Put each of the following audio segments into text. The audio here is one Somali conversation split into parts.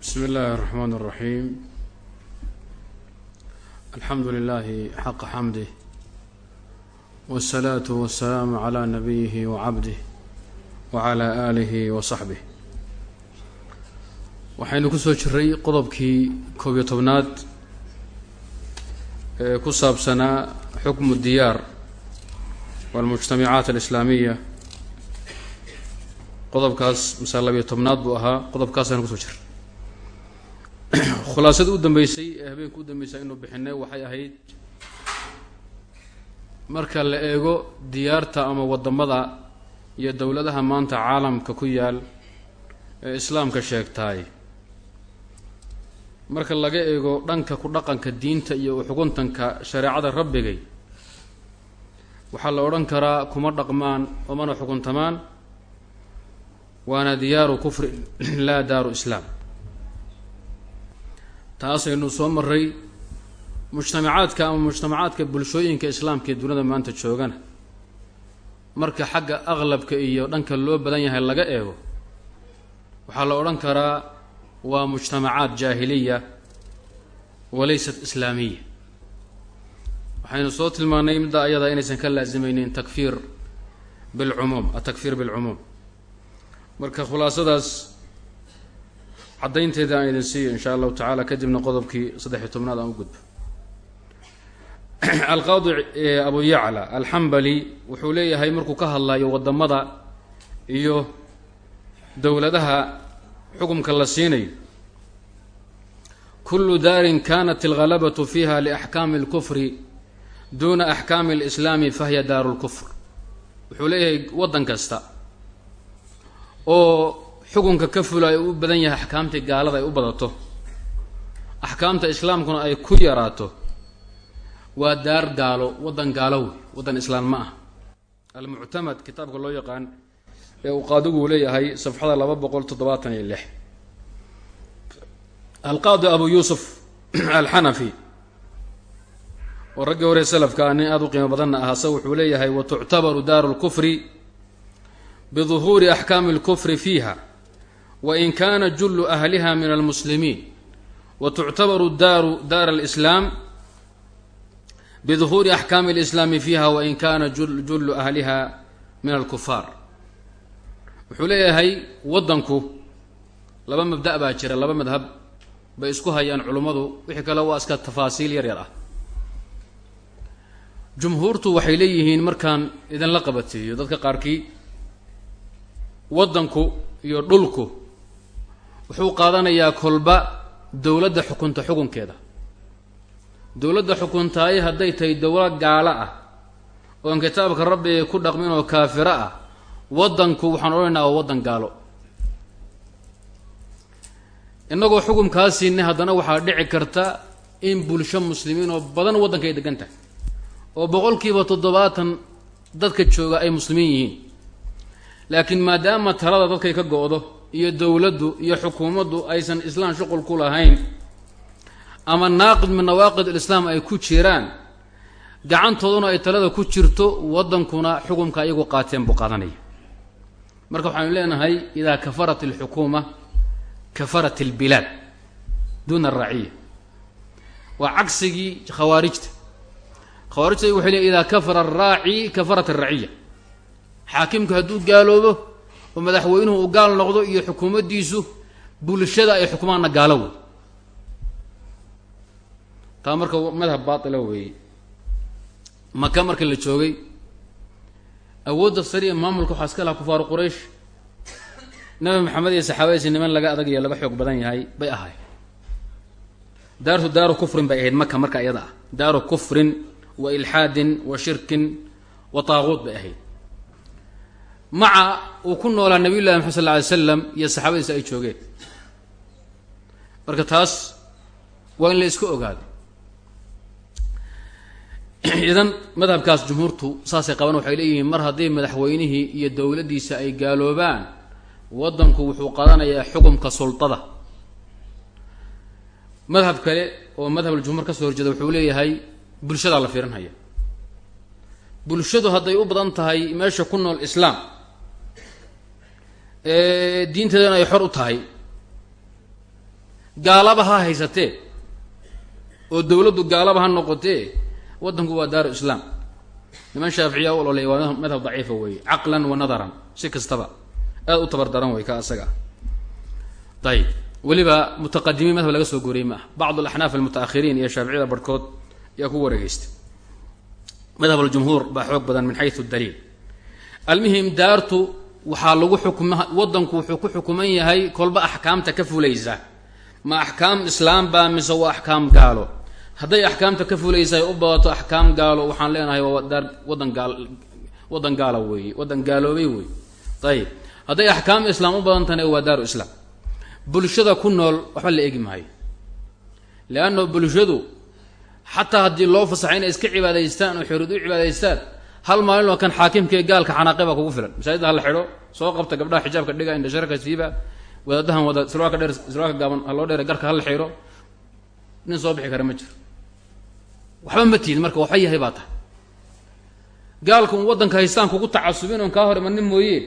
bsmi اllahi الرحmn الرaحيم alxamdu lilahi xaqa xamdih wالsalaaةu waالsalaam عlى nabiyihi wcabdih wعlى آlih وصaxbih waxaynu kusoo jiray qodobkii koob iyo tobnaad ee ku saabsanaa xukmu diyaar wاlmujtamacaat alislaamiya qodobkaas masale labiyo tobnaad buu ahaa qodobkaasaynu kusoo jiray khulaasada u dambeysay ee habeenka u dambeysay aynu bixinay waxay ahayd marka la eego diyaarta ama waddamada iyo dowladaha maanta caalamka ku yaal ee islaamka sheegtaay. Marka laga eego dhanka ku dhaqanka diinta iyo uxuguntanka shareecada rabbigay waxaa la odhan karaa kuma dhaqmaan omana xukuntamaan waana diyaaru kufrin laa daaru islaam taasaynu soo maray mujtamacaadka ama mujtamacaadka bulshooyinka islaamka ee duniyada maanta joogana. Marka xagga aqlabka iyo dhanka loo badan yahay laga eego waxaa la odhan karaa waa mujtamacaad jaahiliya walaysat islaamiya. Waxaynu soo tilmaanay midda ayada inaysan ka laasimeynin takfiir bilcumuum atakfiir bilcumuum. Marka khulaasadaas caddaynteeda aan idin siiyo in sha allahu tacaala kadibna qodobkii saddex-iyo tobnaad aan u gudbo. Alqaadi abu yacla alxambali wuxuu leeyahay markuu ka hadlayo waddamada iyo dowladaha xukumka la siinayo kullu daarin kanat algalabatu fiha liaxkaami اlkufri duna axkaami اlislaami fahiya daaru lkufr wuxuu leeyahay waddan kasta oo xukunka ka fula ay u badan yahay axkaamtii gaalada ay u badato. Axkaamta islaamkuna ay ku yaraato. Waa daar gaalo waddan gaalo wey waddan islaam ma ah. Almuctamad kitaabka loo yaqaan ee uu qaadigu leeyahay safxada laba boqol toddobaatan iyo lix. Alqaadi abu yuusuf alxanafi oo raggii hore salafka ah nin aada u qiimo badanna ah ase wuxuu leeyahay wa tuctabaru daaru lkufri biduhuuri axkaami اlkufri fiiha wain kana jullu ahliha min almuslimiin wa tuctabaru daaru daar alislaam biduhuuri axkaami alislaami fiiha wain kana jullu ahliha min alkufaar wuxuu leeyahay waddanku laba mabda' baa jira laba madhab bay isku hayaan culummadu wixii kale waa iska tafaasiil yar yar ah jumhuurtu waxay leeyihiin markaan idinla qabateeyo dadka qaarkii waddanku iyo dhulku wuxuu qaadanayaa kolba dowladda xukunta xukunkeeda. Dowladda xukuntaaye hadday tahay dowlad gaalo ah oon kitaabka rabbiga ku dhaqmin oo kaafiro ah waddanku waxaan odhanaynaa waa waddan gaalo. Innagoo xukunkaasiinay haddana waxaa dhici karta in bulsho muslimiin oo badan waddanka ay degan tahay oo boqolkiiba toddobaatan dadka jooga ay muslimiin yihiin. Laakiin maadaama talada dadkay ka go-do iyo dowladdu iyo xukuumaddu aysan islaan shuqul ku lahayn ama naaqid min nawaaqid alislaam ay ku jiraan gacantooduna ay talada ku jirto waddankuna xukumka iyagu qaateen buu qaadanaya. Marka waxaanu leenahay idaa kafarat alxukuuma kafarat albilaad duuna araciya waa cagsigii khawaarijta. Khawaarijta waxay leeyn idaa kafara araaci kafarat alraciya xaakimku hadduu gaaloobo oo madaxweynuhu uu gaal noqdo iyo xukuumaddiisu bulshada ay xukumaanna gaalo wey. Taa marka madhab baatila weeye maka marka la joogay awoodda sariya maamulka waxaa iska lahaa kufaaru quraysh. Nabi maxamed iyo saxaabadiisi niman laga adag iyo laga xoog badan yahay bay ahay daartu daaru kufrin bay ahayd maka marka iyada ah. Daaru kufrin wa ilxaadin wa shirkin wa taaquud bay ahayd maca uu ku noolaa nabiy llahi maxamed sal alay slam iyo saxaabadiisa ay joogeen. Marka taas waa in la iska ogaado idan madhabkaas jumhuurtu saasay qaban waxay leeyihiin mar haddii madaxweynihii iyo dowladdiisa ay gaaloobaan waddanku wuxuu qaadanayaa xukumka sultada. Madhab kale oo madhabuljumhuur ka soo horjeeda wuxuu leeyahay bulshadaa la fiirinhaya. Bulshadu hadday u badan tahay meesha ku nool islaam diinteedana ay xor u tahay. Gaalaba ha haysatee oo dowladdu gaalaba ha noqotee waddanku waa daaru islaam. Niman shaaficiya u ololey waa madhab daciifa weeye. Caqlan wa nadaran si kastaba. Aada u tabar daran wey ka asaga. Ah ayib weliba mutaqadimiin madhab laga soo guuriyey ma ah bacd alaxnaaf almutaakhiriin iyo shaaficiyada barhkood yaa ku wareegeystay madhab aljumhuur baa xoog badan min xayu daliil. Almuhim daartu waxaa lagu xukma waddanku wuxuu ku xukuman yahay kolba axkaamta ka fulaysa. Ma axkaam islaam baa mise waa axkaam gaalo? Hadday axkaamta ka fulaysa ay u badato axkaam gaalo waxaan leenahay waa daar waddan gaal gaala weeye waddan gaaloobay weeye. Ayib hadday axkaam islaam u badantana waa daaru islaam. Bulshada ku nool waxba la egi maayo. Leanna bulshadu xataa haddii loo fasaxay inay iska cibaadaystaan oo xorud u cibaadaystaan hal maalin oo kan xaakimkaee gaalka xanaaqe baa kugu filan. Masaajidda ha la xidho soo qabta gabdhaha xijaabka dhiga indhasharka siiba wadaadahan wada sirwaalka dheer sirwaalka gaaban ha loo dheere garka ha la xidho nin soo bixi kara ma jiro. Waxba ma tiid marka waxba yahay baa tahay gaalku un waddanka haystaan kugu tacasubin oon kaa hor imanin mooye?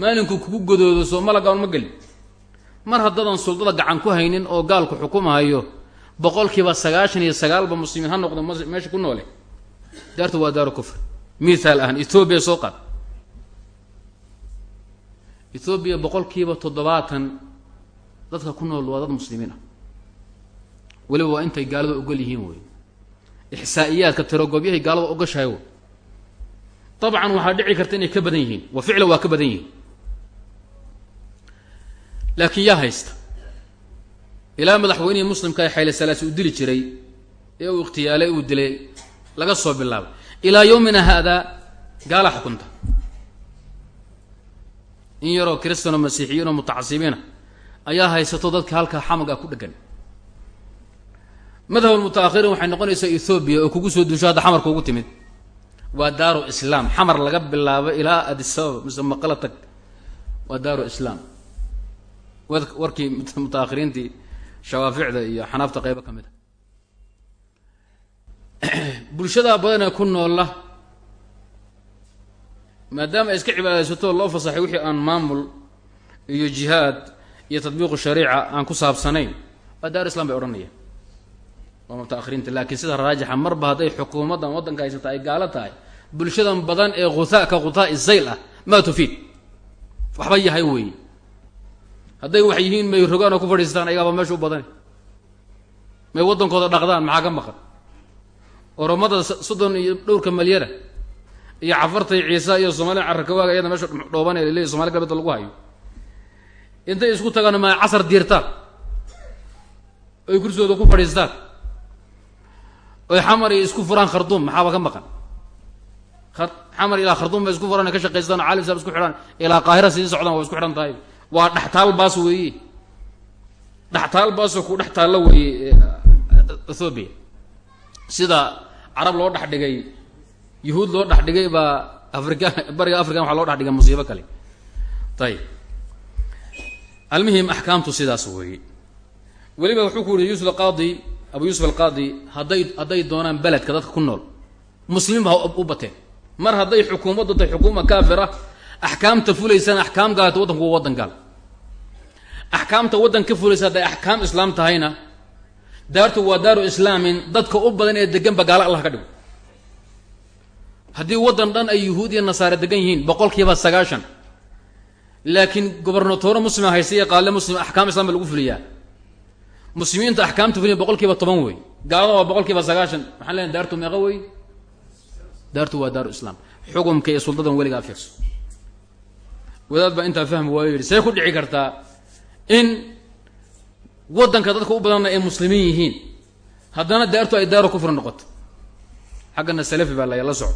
Maalinku kugu godoodo soo malagaan ma gelin. Mar haddaadan suldada gacan ku haynin oo gaalku xukumahayo boqolkiiba sagaashan iyo sagaalba muslimiin ha noqdo meesha ku noole. Daartu waa daaru kufr mithaal ahan ethoobiya soo qaad. Ethoobiya boqolkiiba toddobaatan dadka ku nool waa dad muslimiin ah. Weliba waa intay gaalada ogol yihiin wey ixsaa'iyaadka tirogobyahay gaalada ogashahay wey dabcan waxaa dhici karta inay ka badan yihiin wa ficlan waa ka badan yihiin. Laakiin yaa haysta. Ilaa madaxweynihii muslimka ee xayle salaasi uu dili jiray ee uu ikhtiyaalay uu dilay laga soo bilaabay ilaa yowmina haadaa gaalaa xukunta. In yaroo kristanoo masiixiyiinoo mutacasibiina ayaa haysato dadka halkaa xamaga ku dhegan. Madhab almutaakhiriin waxay noqonaysaa ethoobiya oo kugu soo duusho hadda xamarka timid. Waa daaru islaam. Xamar laga bilaabo ilaa adisababa mise maqala tag? Waa daaru islaam. Warkii mutaakhiriintii shawaaficda iyo xanaafta qeybo ka mid a bulshadaa badanee ku noola maadaama ay iska cibaadaysato loo fasaxay wixii aan maamul iyo jihaad iyo tadbiiqu shariica aan ku saabsanayn waa daar islam bay odhanayaan. Waa mutaakhiriinta laakiin sida raajixa marba hadday xukuumaddan waddanka haysata ay gaalo tahay bulshadan badan ee hutaa ka khutaa'i zayl ah maa tufiid waxba yahay weeye. Hadday wax yihiin may rogaan oo ku fadhiistaan ayagaaba meesha u badani. May waddankooda dhaqdaan maxaa ka maqan oromada soddon iyo dhowrka malyana iyo cafartay ciisa iyo soomaliya carrakawaaga iyada meesha dhoobanee laleey somali galbeedda lagu hayo. Intay isku tagaan ma casar diirtaan oy kursigooda ku fadhiistaan oy xamar iyo isku furaan kharduum maxaaba ka maqan? Xamar ilaa kharduum bay isku furaan ka shaqaystaan caalim saab isku xidhaan ilaa qaahira sii socdaan waa isku xidhan tahay. Waa dhextaal baas weeye dhextaal baasoo ku dhex taalla weeye ethoobiya sida carab loo dhex dhigay yuhuud loo dhex dhigay baa afrika bariga african waxaa loo dhex dhigay musiibo kale. Ayib almuhim axkaamtu sidaas weeye. Weliba wuxuu ku yihi yusuf alqaadi abu yuusuf alqaadi hadday hadday doonaan beledka dadka ku nool muslimiin ba u bateen. Mar hadday xukuumaddu tahay xukuuma kaafira axkaamta fulaysana axkaam gaalata waddanku waa waddan gaal. Axkaamta waddan ka fulaysa hadday axkaam islaam tahayna daartu waa daaru islaamin dadka u badan ee deganba gaalo allah ka dhigo. Haddii waddan dhan ay yuhuud iyo nasaare degan yihiin boqolkiiba sagaashan laakiin gobernatooro muslima haysta iyo qaale muslim axkaam islam ba lagu fuliyaa. Muslimiinta axkaamta fuliya boqolkiiba toban wey gaalada waa boqolkiiba sagaashan maxaan leenahay daartu meeqa wey? Daartu waa daaru islaam. Xukumka iyo suldadan weligaa fiirso. Wadaad baa intaa fahmi waayo yidhi see ku dhici kartaa in waddanka dadka u badanna ay muslimiin yihiin. Haddana daartu ay daaru kufri noqoto. Xaggana salafi baa laya la soco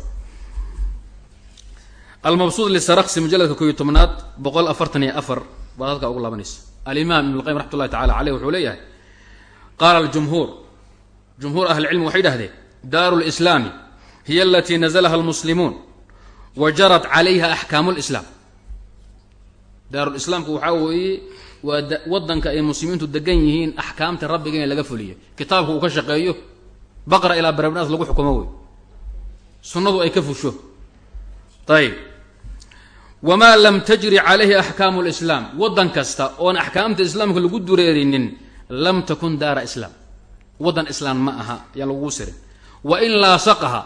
almabsuud lisaraksi mujaladka ko iyo tobnaad boqol afartan iyo afar baad halkaa ugu laabanaysa. Alimaam ibn lqayim raxmat ullahi tacala caleyh wuxuu leeyahay qaala aljumhuur jumhuur ahli cilmi waxay dhahdeen daaru lislaami hiya alatii nazlaha almuslimuun wa jarat calayha axkaamu lislaam daarulislaamku waxaa weeye waa waddanka ay muslimiintu degan yihiin axkaamta rabbiga in laga fuliyo. Kitaabka uu ka shaqeeyo baqra ilaa barabnaas lagu xukumo wey sunnadu ay ka fusho. Ayib wamaa lam tajri calayhi axkaamu lislaam waddan kasta oon axkaamta islaamka lagu dureerinin lam takun daara islaam. Waddan islaam ma aha yaan lagugu sirin. Wa in laasaqaha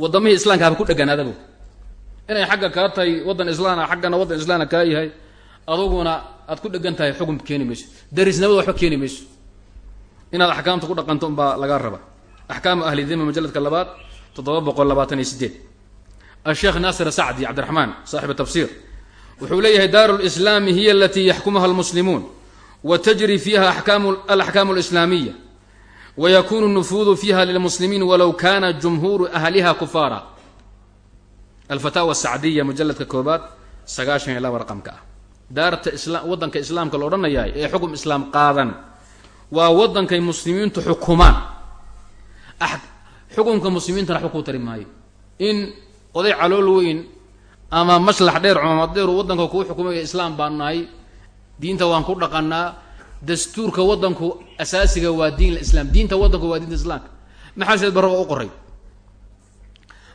waddamihii islaamka haba ku dheganaadabo inay xagga kaa tahay waddan islaana xaggana waddan islaana kaa yahay aduguna aad ku dhegan tahay xukun keeni mayso. Darisnimada waxba keeni mayso. Inaad axkaamta ku dhaqanto unbaa lagaa raba. Axkaamu ahli dima majaladka labaad toddoba boqol labaatan iyo sideed asheekh naasir sacdi cabdiraxmaan saaxibu tafsiir wuxuu leeyahay daaru lislaami hiya alatii yaxkumuha almuslimuun wa tajri fiiha alaxkaamu alislaamiya wa yakunu nufuudu fiiha lilmuslimiin walow kana jumhuuru ahliha kufaara. Alfataawa sacdiya mujaladka koobaad sagaashan iyo laba raqamka ah daarta isla waddanka islaamka la odhanayaay ee xukum islaam qaadan. Waa waddankay muslimiintu xukumaan. Xukunka muslimiintana waxba kuu tari maayo. In oday calool weyn ama maslax dheer cumaamad dheer waddanka kuu xukumaya islaam baan nahay diinta waan ku dhaqanaa dastuurka waddanku asaasiga waa diin islaam diinta waddanku waa diinta islaamka. Maxaa seed barra waa u qoray?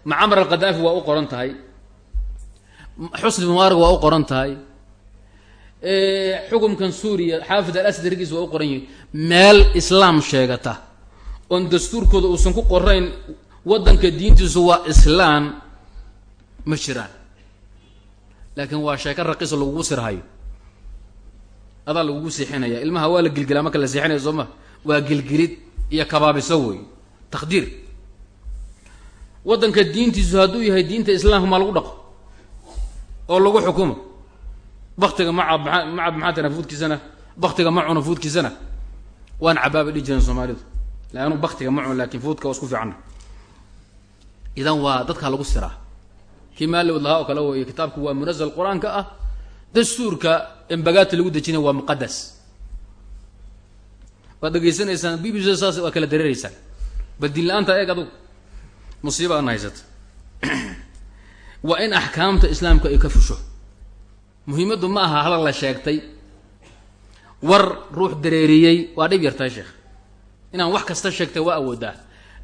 Macamar alqadaafi waa u qoran tahay. Xusni mubaarak waa u qoran tahay xukumkan suuriya xaafid al asad rigiis waa u qoran yihiin meel islaam sheegata oon dastuurkooda uusan ku qorayn waddanka diintiisu waa islaam ma jiraan. Laakiin waa sheeko raqiisa lagugu sirhayo. Adaa lagugu seexinaya. Ilmaha waa la gilgilaa marka la seexinaya soo ma waa gilgilid iyo kabaabiso wey taqdiir. Waddanka diintiisu hadduu yahay diinta islaamka maa lagu dhaqo oo lagu xukumo baktiga macab maa macab maxaa tana fuudkiisana. Baktiga ma cuno fuudkiisana. Waan cabaabay dhihi jireen soomaalidu. Laanu baktiga ma cuno laakiin fuudka isku fiicanna idan waa dadkaa lagu siraa. Kii maalowd lahaa oo kale wey kitaabku waa munazal qur'aanka ah. Dastuurka embagaati lagu dejinaya waa muqadas waad dhegaysanaysaan b b c saas waa kala dareereysaan bal diin la'aanta eeg adugu. Musiiba ana haysata waa in axkaamta islaamka ay ka fusho muhiimaddu ma aha hadal la sheegtay. War ruux dareeriyey. Waa dhib yartahay sheekh. Inaan wax kasta sheegtay waa awoodaa.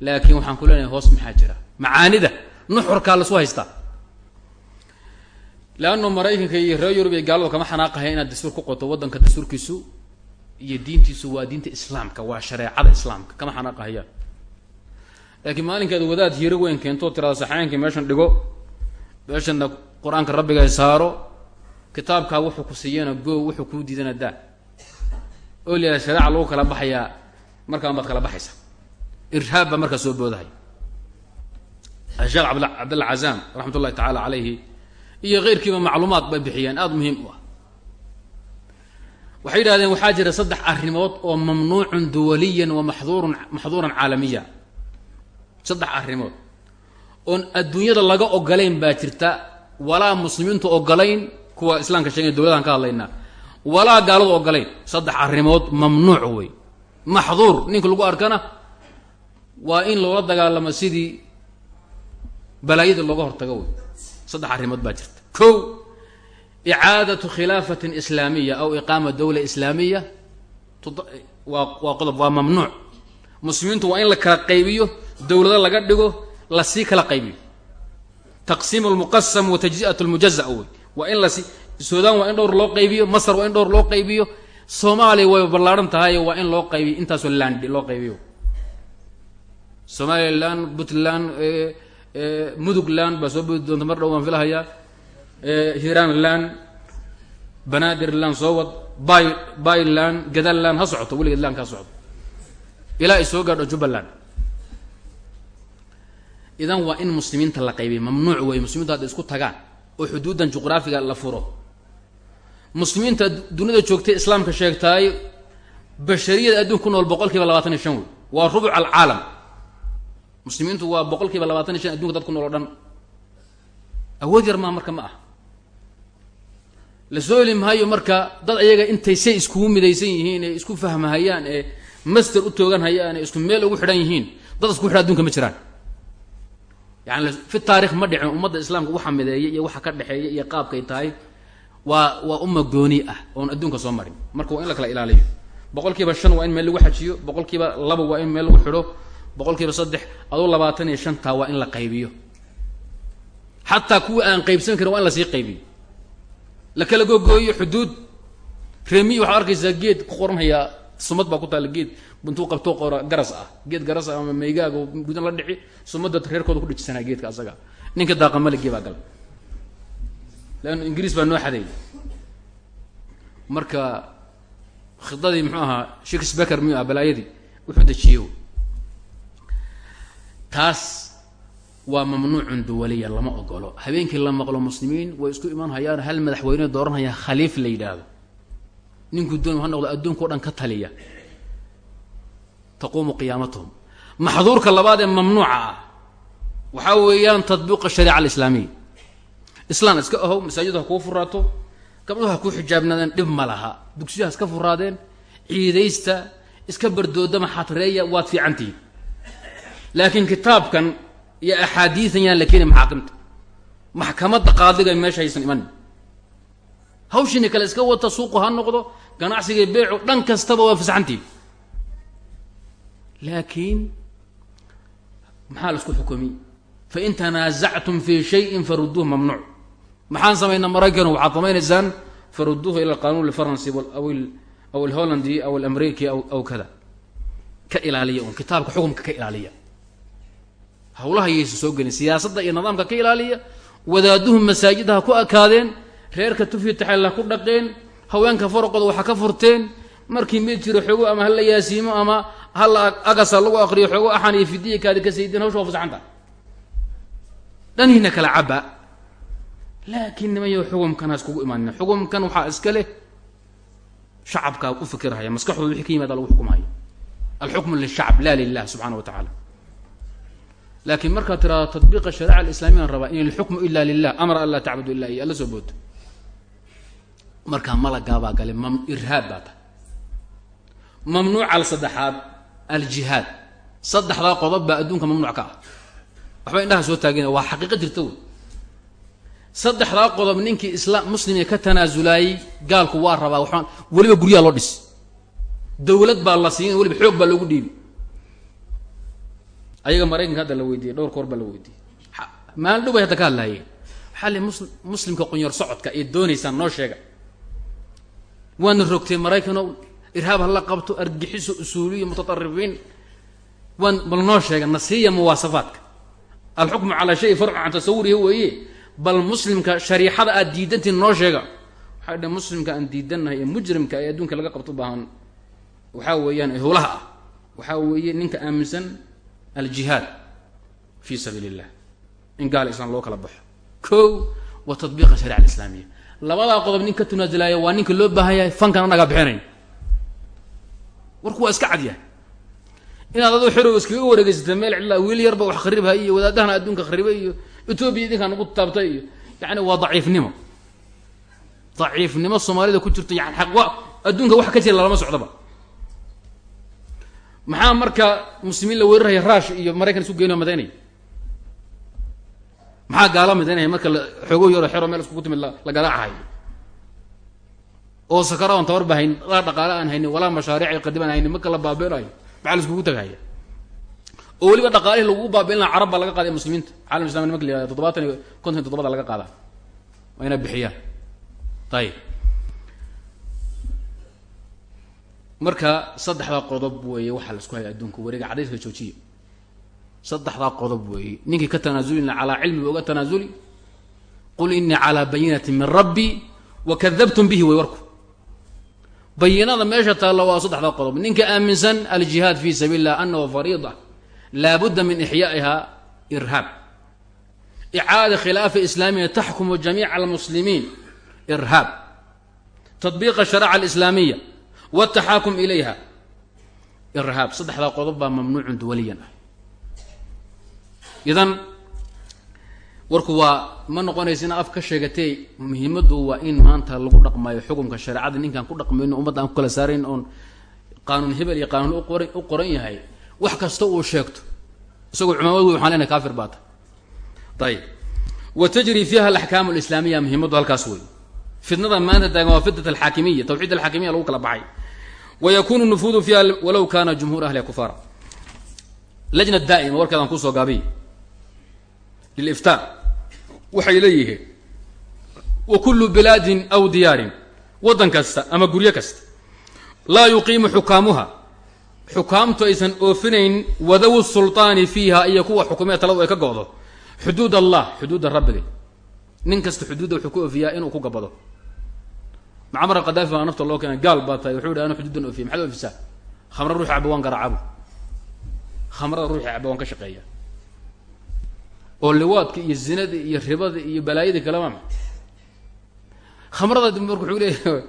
Laakiin waxaan ku leenahay hoos maxaa jira? Macaanida. Nuxurkaa lasu haystaa. Leanno maraykanka iyo reer yurub iyo gaaladu kama xanaaqahay inaad dastuur ku qoto waddanka dastuurkiisu iyo diintiisu waa diinta islaamka waa shareecada islaamka. Kama xanaaqahayaan laakiin maalinkaad wadaad hiiro weyn keentoo tirada saxeenkii meeshan dhigo meeshana qur'aanka rabbiga saaro kitaabkaa wuxuu ku siiyana go wuxuu kuu diidana daa oo liada shareeca lagu kala baxayaa markaan baad kala baxaysa. Irhaab baa markaa soo boodahay. Sheekh abd cabdalla cazaam raxmat ullahi tacaala calayhi iyo keyrkiiba macluumaad bay bixiyeen aada muhiim u ah. Waxay yidhahdeen waxaa jira saddex arrimood oo mamnuucun duwaliyan wa maxduurun maxduuran caalamiya. Saddex arrimood. Oon adduunyada laga ogolayn baa jirta walaa muslimiintu ogolayn kuwa islaamka sheegay dowladahan ka hadlaynaa walaa gaaladu ogolayn saddex arrimood mamnuuc wey maxduur ninka lagu arkana waa in loola dagaalamo sidii balaayada looga hortago wey saddex arrimood baa jirta. Ko icaadatu khilaafatin islaamiya aw iqaama dowla islaamiya waa waa qodob waa mamnuuc. Muslimiintu waa in la kala qaybiyo dowlado laga dhigo la sii kala qaybiyo. Taqsiim lmuqasam wa tajzi'at lmujaza wey waa in lasi suudaan waa in dhowr loo qaybiyo masar waa in dhowr loo qaybiyo soomaaliya way ballaaran tahay waa in loo qaybiyo intaasoo land loo qaybiyo. Somaliland puntland mudugland baa soo boodi doonta mar dhow baan filahayaa. Hiranland banaadirland soo wad by byland gadaland ha socoto weligeed land ka socoto. Ilaa ay soo gaadho jubbaland. Idan waa in muslimiinta la qaybiya mamnuuc wey muslimiintu hadday isku tagaan oo xuduuddan juqraafiga la furo. Muslimiinta duniyada joogtay islaamka sheegtaay bashariyada adduunka ku nool boqol kiiba labaatan iyo shan wey waa rubuc alcaalam. Muslimiintu waa boqol kiiba labaatan iyo shan adunka dad ku nool o dhan. Awood yar maa marka ma ah la soo heli maayo marka dad ayaga intay say iskugu midaysan yihiin ee isku fahmahayaan ee master u toogan hayaan ee isku meel ugu xidhan yihiin dad isku xidhan adunka ma jiraan yani fi taarikh ma dhicin ummadda islaamka waxa mideeya iyo waxa ka dhexeeya iyo qaabkay tahay waa waa umma gooni ah oon adduunka soo marin. Marka waa in la kala ilaaliyo. Boqol kiiba shan waa in meel lagu xajiyo boqol kiiba laba waa in meel lagu xidho boqol kiiba saddex aduu labaatan iyo shantaa waa in la qaybiyo. Xataa kuwa aan qaybsan karin waa in la sii qaybiyo. La kala gogooyo xuduud reemiyi waxaad arkaysaa geed ku qoranhayaa sumad baa ku taalla geed intuu qabto garas ah. Geed garas ah ama meygaaga gudan la dhici sumadda reerkooda ku dhijisanaa geedka asaga. Ninka daaqa maligii baa gala leanna ingiriis baa noo xaday marka khidadii muxuu ahaa shakespeaker miyu ah balaayadii? Wuxuu dejiye taas waa mamnuucun duwaliya lama ogolo habeenkii la maqlo muslimiin way isku iman hayaan hal madaxweyne dooranhaya khaliif la yidhaahdo. Ninkuu doon ha noqdo adduunka o dhan ka taliya taquumu qiyaamatuhum. Maxduurka labaad ee mamnuuca ah waxaa weeyaan tatbiiq ashariica alislaamiya. Islaan iska ahow masaajid ha kuu furaato gabdhuhu ha kuu xijaabnaadeen dhib ma laha. Dugsiyo ha iska furaadeen ciidaysta iska bardoodama xatreeya waad fiicantihiin. Laakiin kitaabkan iyo axaadiidan yaan la keenay maxaakimta maxkamadda qaadiga meesha haysan iman. Hawshini kale iska wata suuqu ha noqdo ganacsiga beecu dhan kastaba waa fasaxantihiin laakiin maxaa la isku xukumiy fain tanaasactum fii shayin faruduuh mamnuuc maxaan samaynaa maraykanu waxaad samaynaysaan faruduuhu ila alqanuun alfaransi aw alhollandi aw alamriki aw kada ka ilaaliya un kitaabka xukumka ka ilaaliya hawlaha yaysa soo gelin siyaasadda iyo nidaamka ka ilaaliya wadaaduhu masaajidda ha ku akaadeen reerka tufi taxel ha ku dhaqeen haweenka faraqooda waxa ka furteen markii mid jiro xoogo ama hala yaasiimo ama hala agasa lagu aqriyo xoogo axan iyo fidiya kaadi ka saydin hawsha waa fasaxanta dhanhiina kala caba laakiin nimayo xukumkan ha iskugu imaanina. Xukumkan waxaa iska leh shacabkaa u fikirhaya maskaxdooda wixii ka yimaada lagu xukumhaya alxukmu lilshacb la lilah subxana wa tacaala. Laakiin markaad tiraado tatbiiqa shariica alislamiyan rabaa in alxukmu ila lilah amara an laa tacbudu illa iya alla soo booto markaa malagaabaa gale mam irhaab baa tahay mamnuuca saddexaad aljihaad saddexdaa qodob baa adduunka mamnuuc ka ah. Waxba indhaha soo taagina waa xaqiiqo jirta wey. Saddexdaa qodob ninkii islaam muslimee ka tanaasulaayey gaalku waa rabaa waxaan weliba guryaha loo dhisi dawlad baa la siin weliba xoog baa loogu dhiibi ayaga maraykanka hadda la weydiiyey dhowr koor baa la weydiiyey. Maalin dhow bay hadda ka hadlaayeen waxaa li mus muslimka qonyor socodka ee doonaysaan noo sheega. Waana rogtay maraykanow irhaab hala qabto argixiso usuuliyo mutaarifiin waan bal noo sheega nasiiya muwaasafaadka. Alxukmu calaa shay farcu can tasawurihi weeye. Bal muslimka shariixada aad diidantiin noo sheega. Waxay dhe muslimka aan diidannahay ee mujrimka ee adduunka laga qabto baahan. Waxaa weeyaan howlaha ah. Waxaa weeye ninka aaminsan aljihaad fi sabiili illah in gaal islam loo kala baxo. Ko wa tatbiiqa sharica alislaamiya. Labadaa qodob nin ka tunaasilaya waa ninka loo baahan yahay fankan anagaa bixinayn warku waa iska cadyahay inaad adoo xerow iskaga wareegeysata meel cidlaa wiil yarba wax kharibha iyo wadaadahana adduunka khariba iyo etoobiya idinkaa nagu taabtay iyo yani waa daciifnimo. Daciifnimo soomaalida ku jirto yani wa adduunka wax ka jira lalama socdaba maxaa marka muslimiin la weeraraya raash iyo maraykan isu geyno madaynaya maxaa gaala madaynaya marka la xoogo yaro xero meel iskugu timid la garaacahayo oo sakara on tabar ba dhaqaale aan haynin walaa mashaariic qadib aan haynin marka la baabeelayo maxaa la iskugu tagahaya oo weliba dhaqaalihii lagugu baabeelina carab baa laga qaaday muslimiinta. Caalam islam nimanka la yihahdo toddobaatan iyo konton toddobada laga qaadaa. Waa inaa bixiyaan. Ayib marka saddexdaa qodob weeye waxaa la isku haya adduunka wareega cadayska joojiya. Saddexdaa qodob weeye ninkii ka tanaasulina calaa cilmi oga tanaasuli qul inii calaa bayinati min rabbi wa kadabtum bihi way warku bayinada meesha taalla waa saddexdaa qodob. Ninka aaminsan aljihaad fi sabiili illah anahu fariida. Laabudda min ixyaa'iha irhaab. Icaada khilaafa islaamiya taxkumu jamiica almuslimiin irhaab. Tatbiiqa sharica alislaamiya wataxaakum ilayha irhaab. Saddexdaa qodob baa mamnuucun duwaliyan ah idan warku waa ma noqonaysa inaad af ka sheegatee muhiimaddu waa in maanta lagu dhaqmayo xukumka shareecada ninkaan ku dhaqmayno ummadda aan ku kala saarayn oon qaanuun hebel iyo qaanuun uqor u qoran yahay wax kasta uu sheegto. Isagoo cumaamad waxaan leenahay kaafir baa tahay ayib wa tajri fiiha alaxkaamu alislaamiya muhiimaddu halkaas wey fitnada maanta taagan waa fitnat alxaakimiya tawxiid alxaakimiya lagu kala baxay. Wa yakunu nufuudu fiiha walow kana jumhuur ahliha kufaara. Lajna daa'ima warkeedaan ku soo gaabiy. Liliftaa waxay leeyihiin wa kullu bilaadin aw diyaarin waddan kasta ama guryo kasta laa yuqiimu xukaamuha. Xukaamtu aysan oofinayn wadawu sulطaani fiiha iyo kuwa xukumee taladu ay ka go'do xuduud allah xuduudda rabbiga nin kasta xuduudda wuxuu ku oofiyaa inuu ku gabado. Macmar qadaafi baa nafta loo keenay gaal baa tahay wuxuu yidhi anu xuduuddan oofiya maxaad oofisaa? Khamra ruuxi caba waan garaacabu. Khamrada ruuxi caba waan ka shaqeeya oo liwaadka iyo zinada iyo ribada iyo balaayadii kalema ma khamrada marka wuxuu leeyahay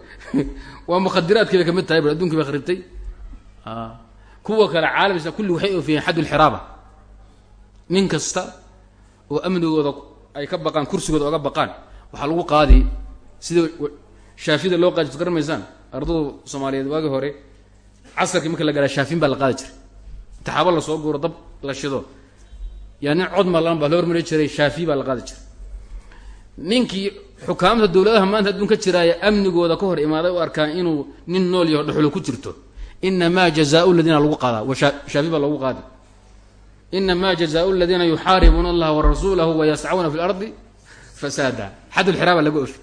waa mukhadiraadkii bay ka mid tahay bal addunkii bay kharibtay. Kuwa kale caalamisa kulli waxay oofiyeen xadd lxiraaba nin kasta oo amnigooda ay ka baqaan kursigooda oga baqaan waxaa lagu qaadi. Sida shaafida loo qaadi garan maysaan ardadu soomaaliyeed waagi hore casarkii marka la garaa shaafin baa la qaadi jiray. Taxaabo la soo guuro dab la shido yaa nin cod malan baa la hormari jiray shaafi baa la qaadi jiray. Ninkii xukaamta dowladaha maanta adduun ka jiraaya amnigooda ka hor imaaday u arkaan inuu nin nool yaho dhuxulo ku jirto. Inamaa jazaau ladiina lagu qaadaa shaafi baa lagu qaadi inamaa jazaau ladiina yuxaaribuuna allaha warasuulahu wayascauna fi lardi fasaada. Xad lxiraaba laga ofi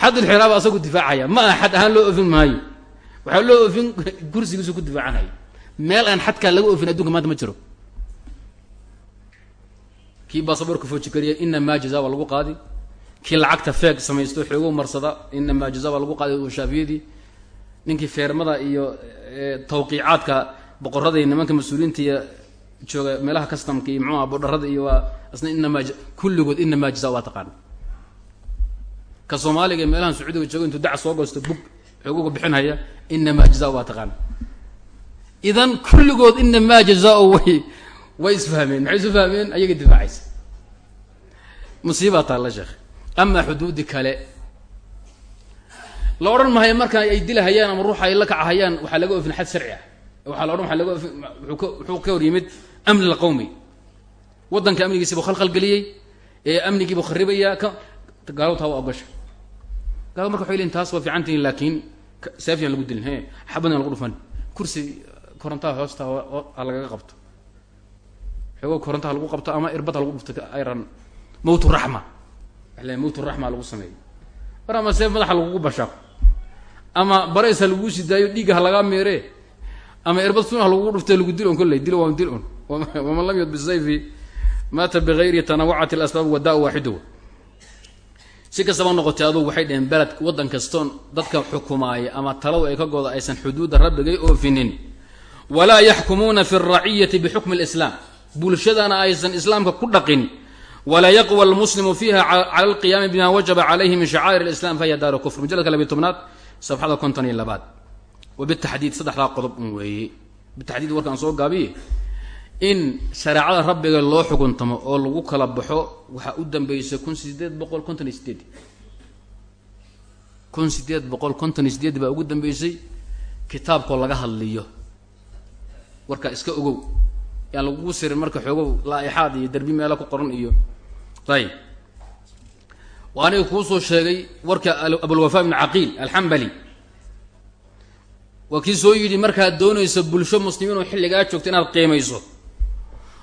xad lxiraaba asagu difaacaya. Ma aha xad ahaan loo ofin maayo. Waxaa loo ofin kursigiisu ku difaacanaya meel aan xadkaa laga ofin adduunka maanta ma jiro kii baasaboorka foojikariya inamaa jaza waa lagu qaadi. Kii lacagta feeg samaysto xoogo marsada inamaa jaza waa lagu qaadi shaafiyadii ninkii feermada iyo tawqiicaadka boqorada iyo nimanka mas'uuliyiinta iyo jooga meelaha customka iyo mxuuha bodharada iyo waa asna inamaa kulligood inamaa jaza waa taqaana ka soomaaliga ee meelahan sacuudiga jooga intuu dac soo goosto bug xoogoga bixinhaya inamaa jaza waa taqaana idan kulligood inamaa jazaa way way isfahmeen maxay isu ayaga difaacaysa. Musiibaa taalla sheekh. Amaa xuduudi kale. La odhan mahayo marka ay dilahayaan ama ruuxa ay la kacahayaan waxaa laga ofin xad sharci ah. Waxaa la odhan waa laga ofin wuxuu ka hor yimid amni lqawmi waddanka amnigiisiibuu khalkhal geliyey ee amnigiibuu kharibayaa ka gaalowta waa ogasha gaalo marka waxay leyin taas waa fiican tihin laakiin saafiyan lagu dilin he xabadna lagu dhufan. Kursi korontaha hoosta ha lagaga qabto xoogo korontaha lagu qabto ama irbadha lagu dhufto ayran mawt raxma waxa le mawt raxma lagu sameeyo mar ama see madaxa lagugu bashaaqo ama barays ha laguu sidaayo dhiigga ha meere. Ama irbad sun ha lagugu dhufto lagu dil on kolley dil waa dil un waman lam yud bisayfi maata bigayri tanawacati alasbaab wadaa waaxido si kastaba noqotay adugu waxay dhaheen beled waddan kastoon dadka xukumaaya ama taladu ay ka goda aysan xuduudda rabbigay oofinin. Walaa yaxkumuuna fi alraciyati bixukmi lislaam bulshadana aysan islaamka ku dhaqin walaa yaqwa almuslimu fiiha cala alqiyaami bima wajaba calayhi min shacaa'ir alislam fahiya daaru kufr. Mujaladka labiy tobnaad safxada konton iyo labaad. Wabitaxdiid saddexdaa qodob un weeye bitaxdiid warkaan soo gaabiye in shareecada rabbiga loo xukuntamo oo lagu kala baxo waxaa u dambeysay kun sideed boqol konton iyo sideed kun sideed boqol konton iyo sideed baa ugu dambeysay kitaabkoo laga hadliyo. Warkaa iska ogow yaan lagugu sirin marka xoogow laa-ixaad iyo derbi meelo ku qoran iyo. Ayib aniga kuusoo sheegay warka abulwafaa ibnu caqiil alxambali waa kii soo yidhi markaad doonayso bulsho muslimiin oo xilligaa joogta inaad qiimayso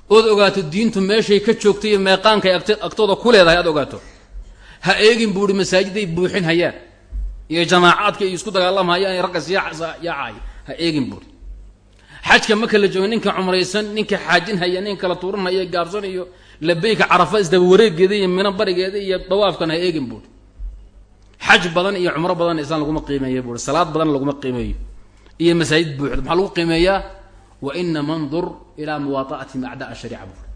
ood ogaato diintu meeshay ka joogtay iyo meeqaankay agt agtooda ku leedahay aad ogaato. Ha eegin buu ihi masaajiday buuxin hayaan iyo jamaacaadka iyo isku dagaalamhayaan ragga siyaacaay ha eegin buuri xajka marka la joogo ninka cumraysan ninka xaajin haya nin kala tuuran haya gaabsan iyo labeyka carafa isdaba wareegeeda iyo mino barigeeda iyo dawaafkan ha eegin buuri. Xaj badan iyo cumro badan islaan laguma qiimeeya buuri. Salaad badan laguma qiimeeyo. Iyo masaajid buuxda maxaa lagu qiimeeyaa? Wa inama ndur ilaa muwaata'atihim acdaa shariica buuri.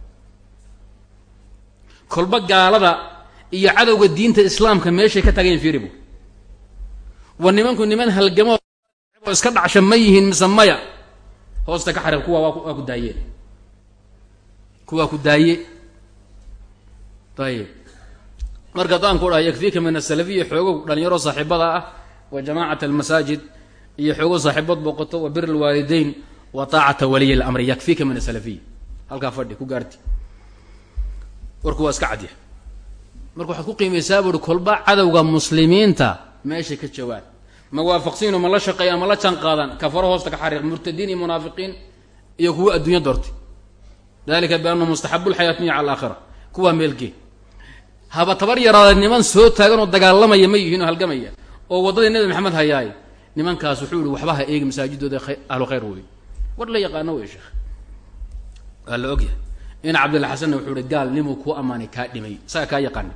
Kolba gaalada iyo cadowga diinta islaamka meeshay ka tagayen fiiri buuri. Wa nimanku niman halgamo iska dhacsha ma yihiin mise maya hoosta ka xariiq kuwa waa ku daayeen kuwaa ku daaye. Ayib marka haddaan ku dhaha yakfiika min asalafiya xoogow dhalinyaro saaxiibada ah wa jamaacat almasaajid iyo xoogo saaxiibood boqoto wa bir alwaalideyn wa taacata waliy lamri yakfiika min asalafiya halkaa fadhi ku gaarti. Warku waa iska cadya marka waxaad ku qiimaysaa buuri kolba cadowga muslimiinta meeshay ka jawaan ma waafaqsiino ma la shaqeeyaan ma la jaan qaadan kafaro hoosta ka xariiq murtadiin iyo munaafiqiin iyo kuwa adduunya doortay dalika biannahu mustaxabu lxayaat miya cala alaakhira kuwaa meelgee haba tabar yaraada niman soo taagan oo dagaalamaya ma yihiin oo halgamaya oo waddadii nabi maxamed hayaay nimankaas wuxuu yihi waxba ha eegi masaajidooda ahlu khayr wey war la yaqaano wey sheekh waa la ogyahay. In cabdilla xasanna wuxuu ihi gaal nimuu kuu ammaanay kaa dhimay. Isaga kaa yaqaana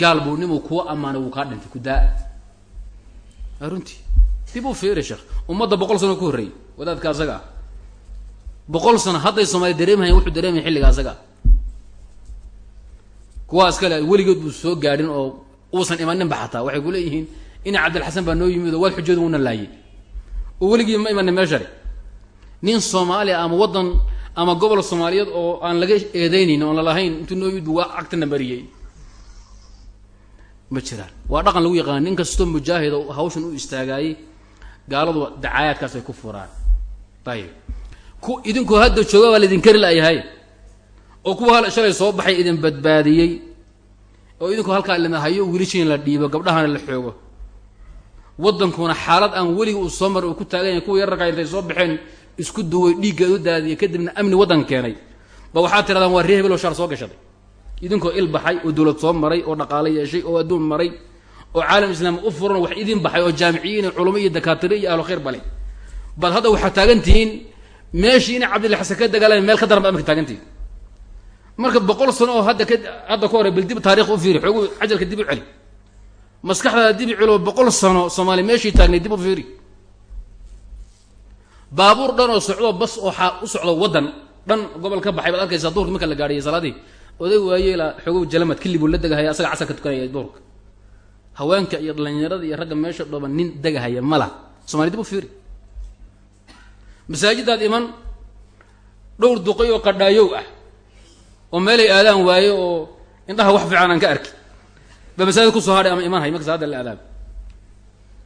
gaal buu nimuu kuu ammaanay wuu kaa dhintay kudaa runtii. Dib u fiiri sheekh. Ummadda boqol sano ku horreeyey wadaadka asaga ah. Boqol sano hadday soomaali dareemahayan wuxuu dareemaya xilliga asaga ah. Kuwaas kale weligood buu soo gaadhin oo uusan imaninba xataa. Waxay ku leeyihiin ina cabdilxasan baa noo yimid oo waad xujooda una laayay. Oo weligii ma imanin meeshare nin soomaaliya ama waddan ama gobol soomaaliyeed oo aan laga eedeynayn oon lalahayn intuu noo yimid bu waa cagtana mariyey ma jiraan. Waa dhaqan lagu yaqaana nin kastoo mujaahid hawshan u istaagaayey gaaladu dacaayaadkaas ay ku furaan. Ayib ku idinkoo hadda jooga baa laydin kari la'yahay. Oo kuwa hal shalay soo baxay idin badbaadiyey. Oo idinkoo halkaa lima hayo wiilashiin la dhiibo gabdhahana la xoogo. Waddankuna xaalad aan weliga uu soo maray uu ku taagan yahay kuwa yararkaa intay soo baxeen isku duway dhiiggeed u daadiyay kadibna amni waddan keenay. Ba waxaad tirahdaan waa ree hebel oo shaar soo gashaday idinkoo il baxay oo dowlad soo maray oo dhaqaalo yeeshay oo adduun maray oo caalam islaam u furan wax idin baxay oo jaamiciyiin iyo culamo iyo dakaatire iyo ahlu khayr bale bad hadda waxaad taagan tihiin meeshii inay cabdilla xasan ka dagaalamay meel ka daran baad marka taagan tihiin. Marka boqol sano oo hadda hadda ka hore bal dib taarikh u fiiri xoogu cajalka dib u celi. Maskaxdaada dib u celi oo boqol sano soomaali meeshii taagnay dib u fiiri. Baabuur dhan oo socdo bas oo xaa u socdo waddan dhan gobol ka baxay baad arkaysaa duurka marka la gaadhiyay salaadii oday waayeela xoogow jalamad kili buu la degahaya asaga casar ka tukanaya duurka. Haweenka iyo dhalinyarada iyo ragga meesha dhooban nin degahaya ma laha somaali dib u fiiri. Masaajidaad iman dhowr duqay oo qadhaayow ah oo meelay aadaan waaye oo indhaha wax fiican aan ka arki. Ba masaajid ku soo hadhay ama iman hay marka salaada la aadaam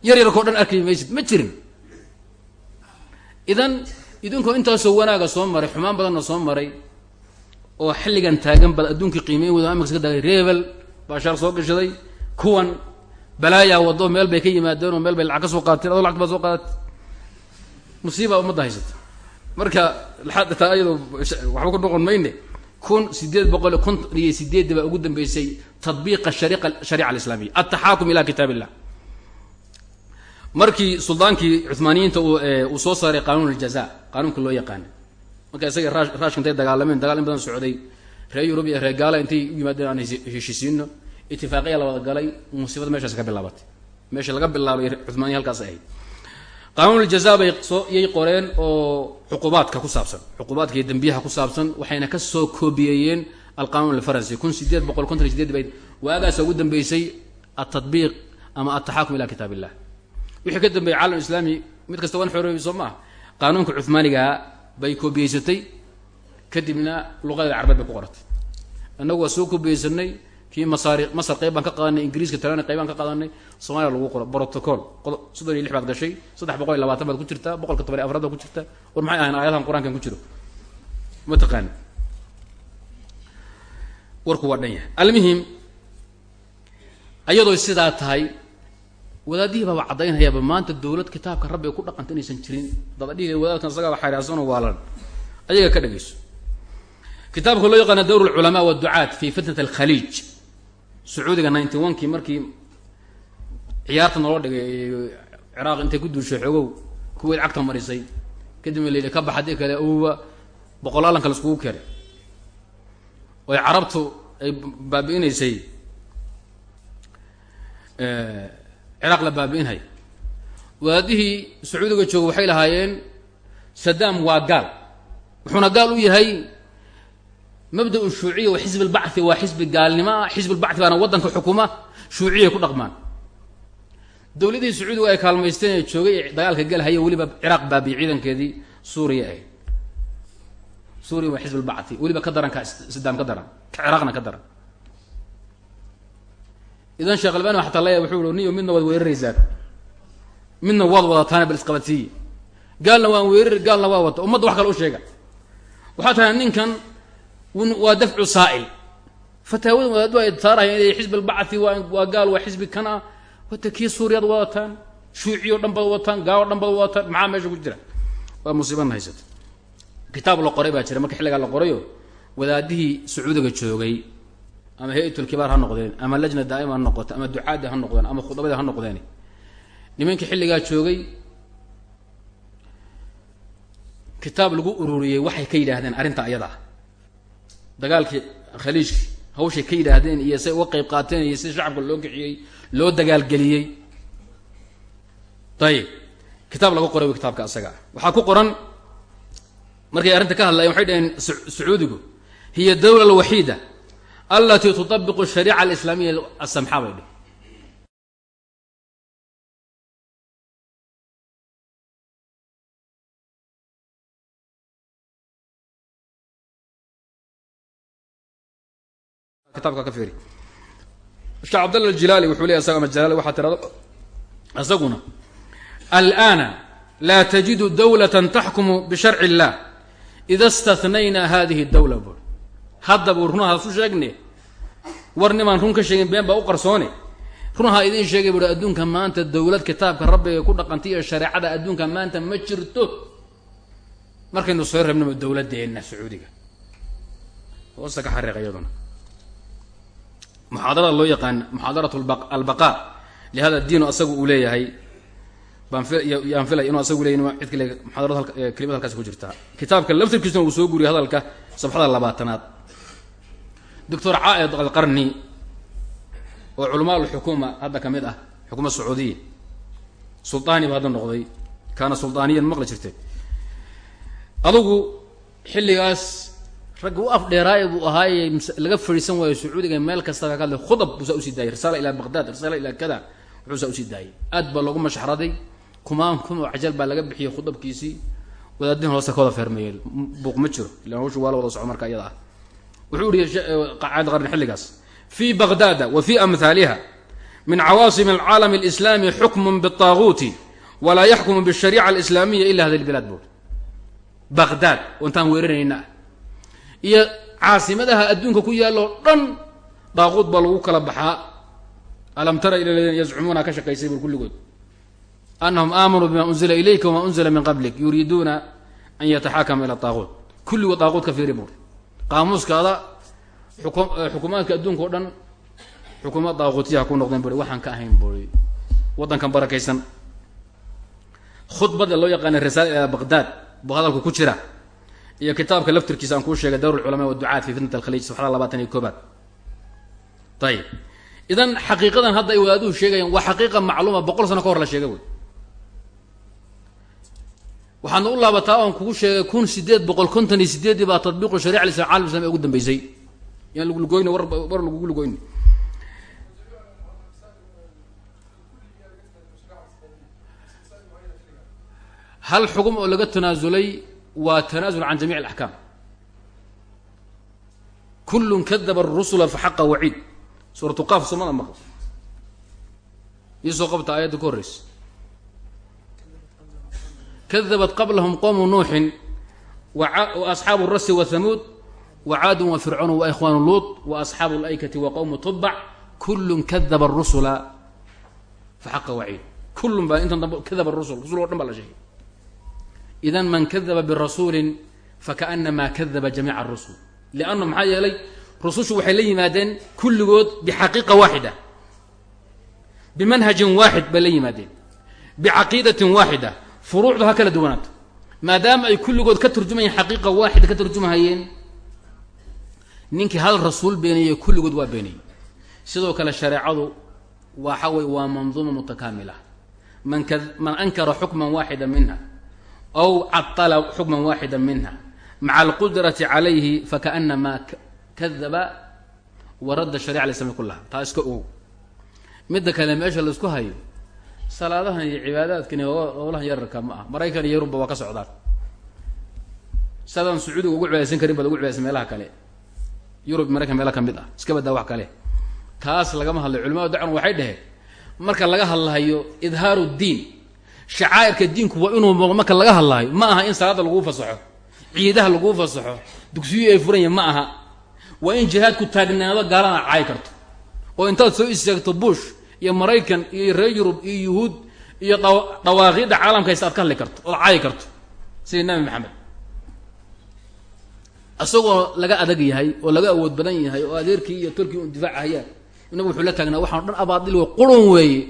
yar yarkao dhan arkay maysid ma jirin. Idan idinkoo intaasoo wanaaga soo maray xumaan badanna soo maray oo xilligan taagan bad adduunkii qiimeyn wada amika ka dagay reebel baashaar soo gashaday. Kuwan balaayaa wado meel bay ka yimaadeen oo meel bay lacag ka soo qaateen adoo lacagta baa soo qaadatay. Musiibaa ummadda haysata marka taa ayadoo waxba ku noqon mayne kun sideed boqol konton iyo sideedda baa ugu dambeysay tadbiiqa shariqa sharica alislaamiya altaxaakum ila kitaab illah markii suldaankii cumaaniyiinta uu soo saaray qanuun aljaza qaanuunka loo yaqaana marka isaga raashka intay dagaalameen dagaal badan socday. Reer yurub iyo reer gaala intay u yimaadeen aan heshiisiino itifaaqiya la wada galay musiibada meeshaas ka bilaabatay. Meesha laga bilaabay cumaaniya halkaas ahayd. Qaanuun aljaza bay soo iyay qoreen oo cuqubaadka ku saabsan cuqubaadka iyo dembiyaha ku saabsan waxayna ka soo koobiyeeyeen alqanuun alfaransi kun sideed boqol konton sideed bay waagaasa ugu dambeysay altadbiiq ama altaxaakum ila kitaab illah wixii ka dambeeyey caalam islaami mid kasta waan xoreeyey soo maaha qaanuunka cumaanigaa bay koobiyeysatay kadibna luqadeda carbeed bay ku qoratay. Innagu waa soo koobiyeysanay kii masaari masar qayb baan ka qaadanay ingiriiska talana qaybaan ka qaadanay soomaliya lagu qoro protocol. Soddon iyo lix baad gashay saddex boqol iyo labaatan baad ku jirtaa boqolka toban iyo afraad baad ku jirtaa war maxay ahayn? Aayadahan qur'aankan ku jiro. Ma taqaani. Warku waa dhan yahay. Almuhim ayadoo sidaa tahay wadaadihii baaba maanta dowlad kitaabka rabbi ku dhaqanta inaysan jirin. Dadadhihi wadaadkan isagaaba xayraasanoo waalan ayaga ka dhagayso. Kitaabka loo yaqaana dowr lculamaa waducaat fi fitnat alkhaliij. Sacuudiga ninety one kii markii ciyaarta naloo dhigay ciraaq intay ku duushay xoogow kuweyd cagta marisay. Kadibna la yidhi ka bax haddii kale uba boqol allanka laiskugu keenay oy carabtu ay baabi'inaysay ciraaq la baabi'inhay. Wadaadihii sacuudiga jooga waxay lahaayeen sadaam waa gaal. Wuxuuna gaal u yahay mabda-u shuuciya wa xisb lbacthi waa xisbi gaalnimo ah xisb lbacthi baana waddanka xukuma shuuciyay ku dhaqmaan. Dowladihii sacuudiga ay kaalmaysteen ee joogay ee dagaalka galhaya weliba ciraaq baabiye ciidankeedii suuriya ahayd. Suuriya waa xisb lbacthi weliba ka daran ka sadaam ka daran ka ciraaqna ka daran idan sheekh albani xataa laya wuxuu niyo midna waad weeraraysaan midna waad wadataane bal isqabadsiiye gaalna waan weerari gaalna waa wata ummadda wax kale u sheega. Waxaa tahay ninkan waa dafcu saa'il. Fataawadan wadaadu ay saarahayeen inay xisb albacthi waa waa gaal waa xisbi kan ah wata kii suuriyaad wadataan shuuciyo dhan baad wadataan gaalo dhan baad wadataan maxaa meesha ku jira? Waa musiibana haysata. Kitaab la qoray baa jira. Marka xilligaa la qorayo wadaadihii sacuudiga joogay ama hay'atulkibaar ha noqdeen ama lajna daa'ima ha noqoto ama ducaadda ha noqdeen ama khudabada ha noqdeen nimankii xilligaa joogay kitaab lagu ururiyey waxay ka yidhaahdeen arrinta ayada ah. Dagaalkii khaliijki hawshay ka yidhaahdeen iyo say uga qayb qaateen iyo si shacabka loo kiciyey loo dagaalgeliyey. Ayib kitaab laga qoray wy kitaabka asaga ah. Waxaa ku qoran markay arrinta ka hadlayen waxay dhaheen sacuudigu hiya dawla alwaxiida alatii tutabiqu shariica alislaamiya asamxa bay dheh sheekh cabdalla aljilaali wuxuu leeyahy isaga ama jalaali waxaa tirado isaguna alana laa tajidu dawlatan taxkumu bisharci illah ida istathnayna hadihi dawla bur hadda buu runahaas u sheegne war nimaan run ka sheegin been baa u qarsoone runahaa idiin sheegay buuhi adduunka maanta dawlad kitaabka rabbiga ku dhaqantay iyo shareecada adduunka maanta ma jirto. Markaynu soo rabnaba dawladeenna sacuudiga. Hoosta ka xariiq iyaduna. Muxaadarada loo yaqaan muxaadarat albaqa lihada diinu asagu uu leeyahay. Baan filay inuu asagu leeyay cid kale muxaadarad kelimad halkaasi ku jirtaa kitaabka laftirkiisuna uu soo guriyay hadalka sabxada labaatanaad doctor caaid alqarni oo culamaa lxukuma hadda ka mid ah xukuma sacuudiya sultaani ba hadda noqday kaana sultaaniyan maqli jirtay. Adugu xilligaas ragga u afdheeraaye buu ahaaye laga fadhiisan waayo sacuudiga meel kasta ka hadlay khudab buu saa u sii daayay risaala ilaa baqdad risaala ilaa kada wuxuu saa u sii daayay aad baa loogu mashxraday kumaan kun oo cajal baa laga bixiyey khudabkiisii wadaadin hoosta ka wada buuq ma jiro ilan hawshu waa la wada soco marka iyada ah wuxuu ihi caadqarn xilligaas fii baghdada wa fii amhaaliha min cawaasim alcaalami alislaami xukmun bitaaguuti walaa yaxkumu bishariica alislaamiya ila hadi lbilaad buul baghdad oontaan weeranayna ah iyo caasimadaha adduunka ku yaalloo dhan daaquud baa lagu kala baxaa. Alam tara ila ladiina yazcumuuna ka shaqaysay bul kulligood. Anahum aamanuu bima unzila ilayka wamaa unzila min qablik yuriiduuna an yataxaakama ila taaquut. Kulligood daaquud ka fiiri buul qaamuuskaada xukumaadka adduunka o dhan xukuumad daaquutiyaha ku noqdeen buri waxaan ka ahayn buri waddankan barakaysan. Khudbada loo yaqaana risaala ilaa baqdaad buu hadalku ku jira iyo kitaabka laftirkiisa aan kuu sheegay dawr lculamaa waducaat fi fitnat alkhaliij safxada labaatan iyo koobaad ayib idan xaqiiqadan hadda ay wadaaduhu sheegayaan waa xaqiiqa macluuma boqol sano ka hor la sheegay wey waxaadna u laabataa oon kugu sheegay kun sideed boqol konton iyo sideedii baa tatbiiqu sharica islam calam islam ee ugu dambeysay. Yaan lagu lugoyni war war lagugu lugoyni hal xugum oo laga tanaasulay waa tanaasul can jamiic alaxkaam kullun kadaba arusula fa xaqa waciid suuratu qaaf somada maql iisoo qabta aayadda ka horreysa kadabat qablahum qowmu nuuxin asxaabu rasi wa hamuud wa caadun wa fircoon wa ikhwaanu luut wa asxaabu laykati wa qowmu tubac kullun kadaba arusula fa xaqa waciid kullun baa intan dambe kadaba rusul rusul o dhan baa la sheegay idan man kadaba birasuulin fakaanamaa kadaba jamiica arusul liannu maxaa yeelay rusushu waxay la yimaadeen kulligood bixaqiiqa waaxida bimanhajin waaxid bay la yimaadeen bicaqiidatin waaxida furuucdu ha kala duwanaato maadaama ay kulligood ka turjumayeen xaqiiqa waaxida ka turjumahayeen ninkii hal rasuul beenayey kulligood waa beenayey sidoo kale shareecadu waxa wey waa manduuma mutakaamila. Man ka man ankara xukman waaxida minha aw catala xukman waaxida minha maca alqudrati calayhi fakaanamaa kadaba waradda sharica alislami kullaha. Taa iska ogow. Midda kale meesha la isku hayo salaadahan iyo cibaadaadkan howlahan yararka ma ah maraykan iyo yurubba waa ka socdaan. Sadaan sacuudiga ugu cibaadaysan karin baad ugu cibaadaysan meelaha kale. Yurub maraykan meela ka mid ah. Iska badaa wax kale. Taas lagama hadlayo culimadu dacwan waxay dhaheen marka laga hadlahayo idhaaru diin shacaa'irka diinku waa inuu marka laga hadlaayo ma aha in salaada laguu fasaxo ciidaha laguu fasaxo dugsiyo ay furanya ma aha. Waa in jihaadku taagnaado gaalana caay karto. Oo intaad soo istaagto bush iyo maraykan iyo reer yurub iyo yuhuud iyo dhawaaqiidda caalamka haysta aad ka hadli karto ood caayi karto sidii nabi maxamed. Isagoo laga adag yahay oo laga awood badan yahay oo adeerkii iyo tolkii un difaac hayaan inagu wuxuu la taagnaa waxaan dhan abaadil wey qurun weeye.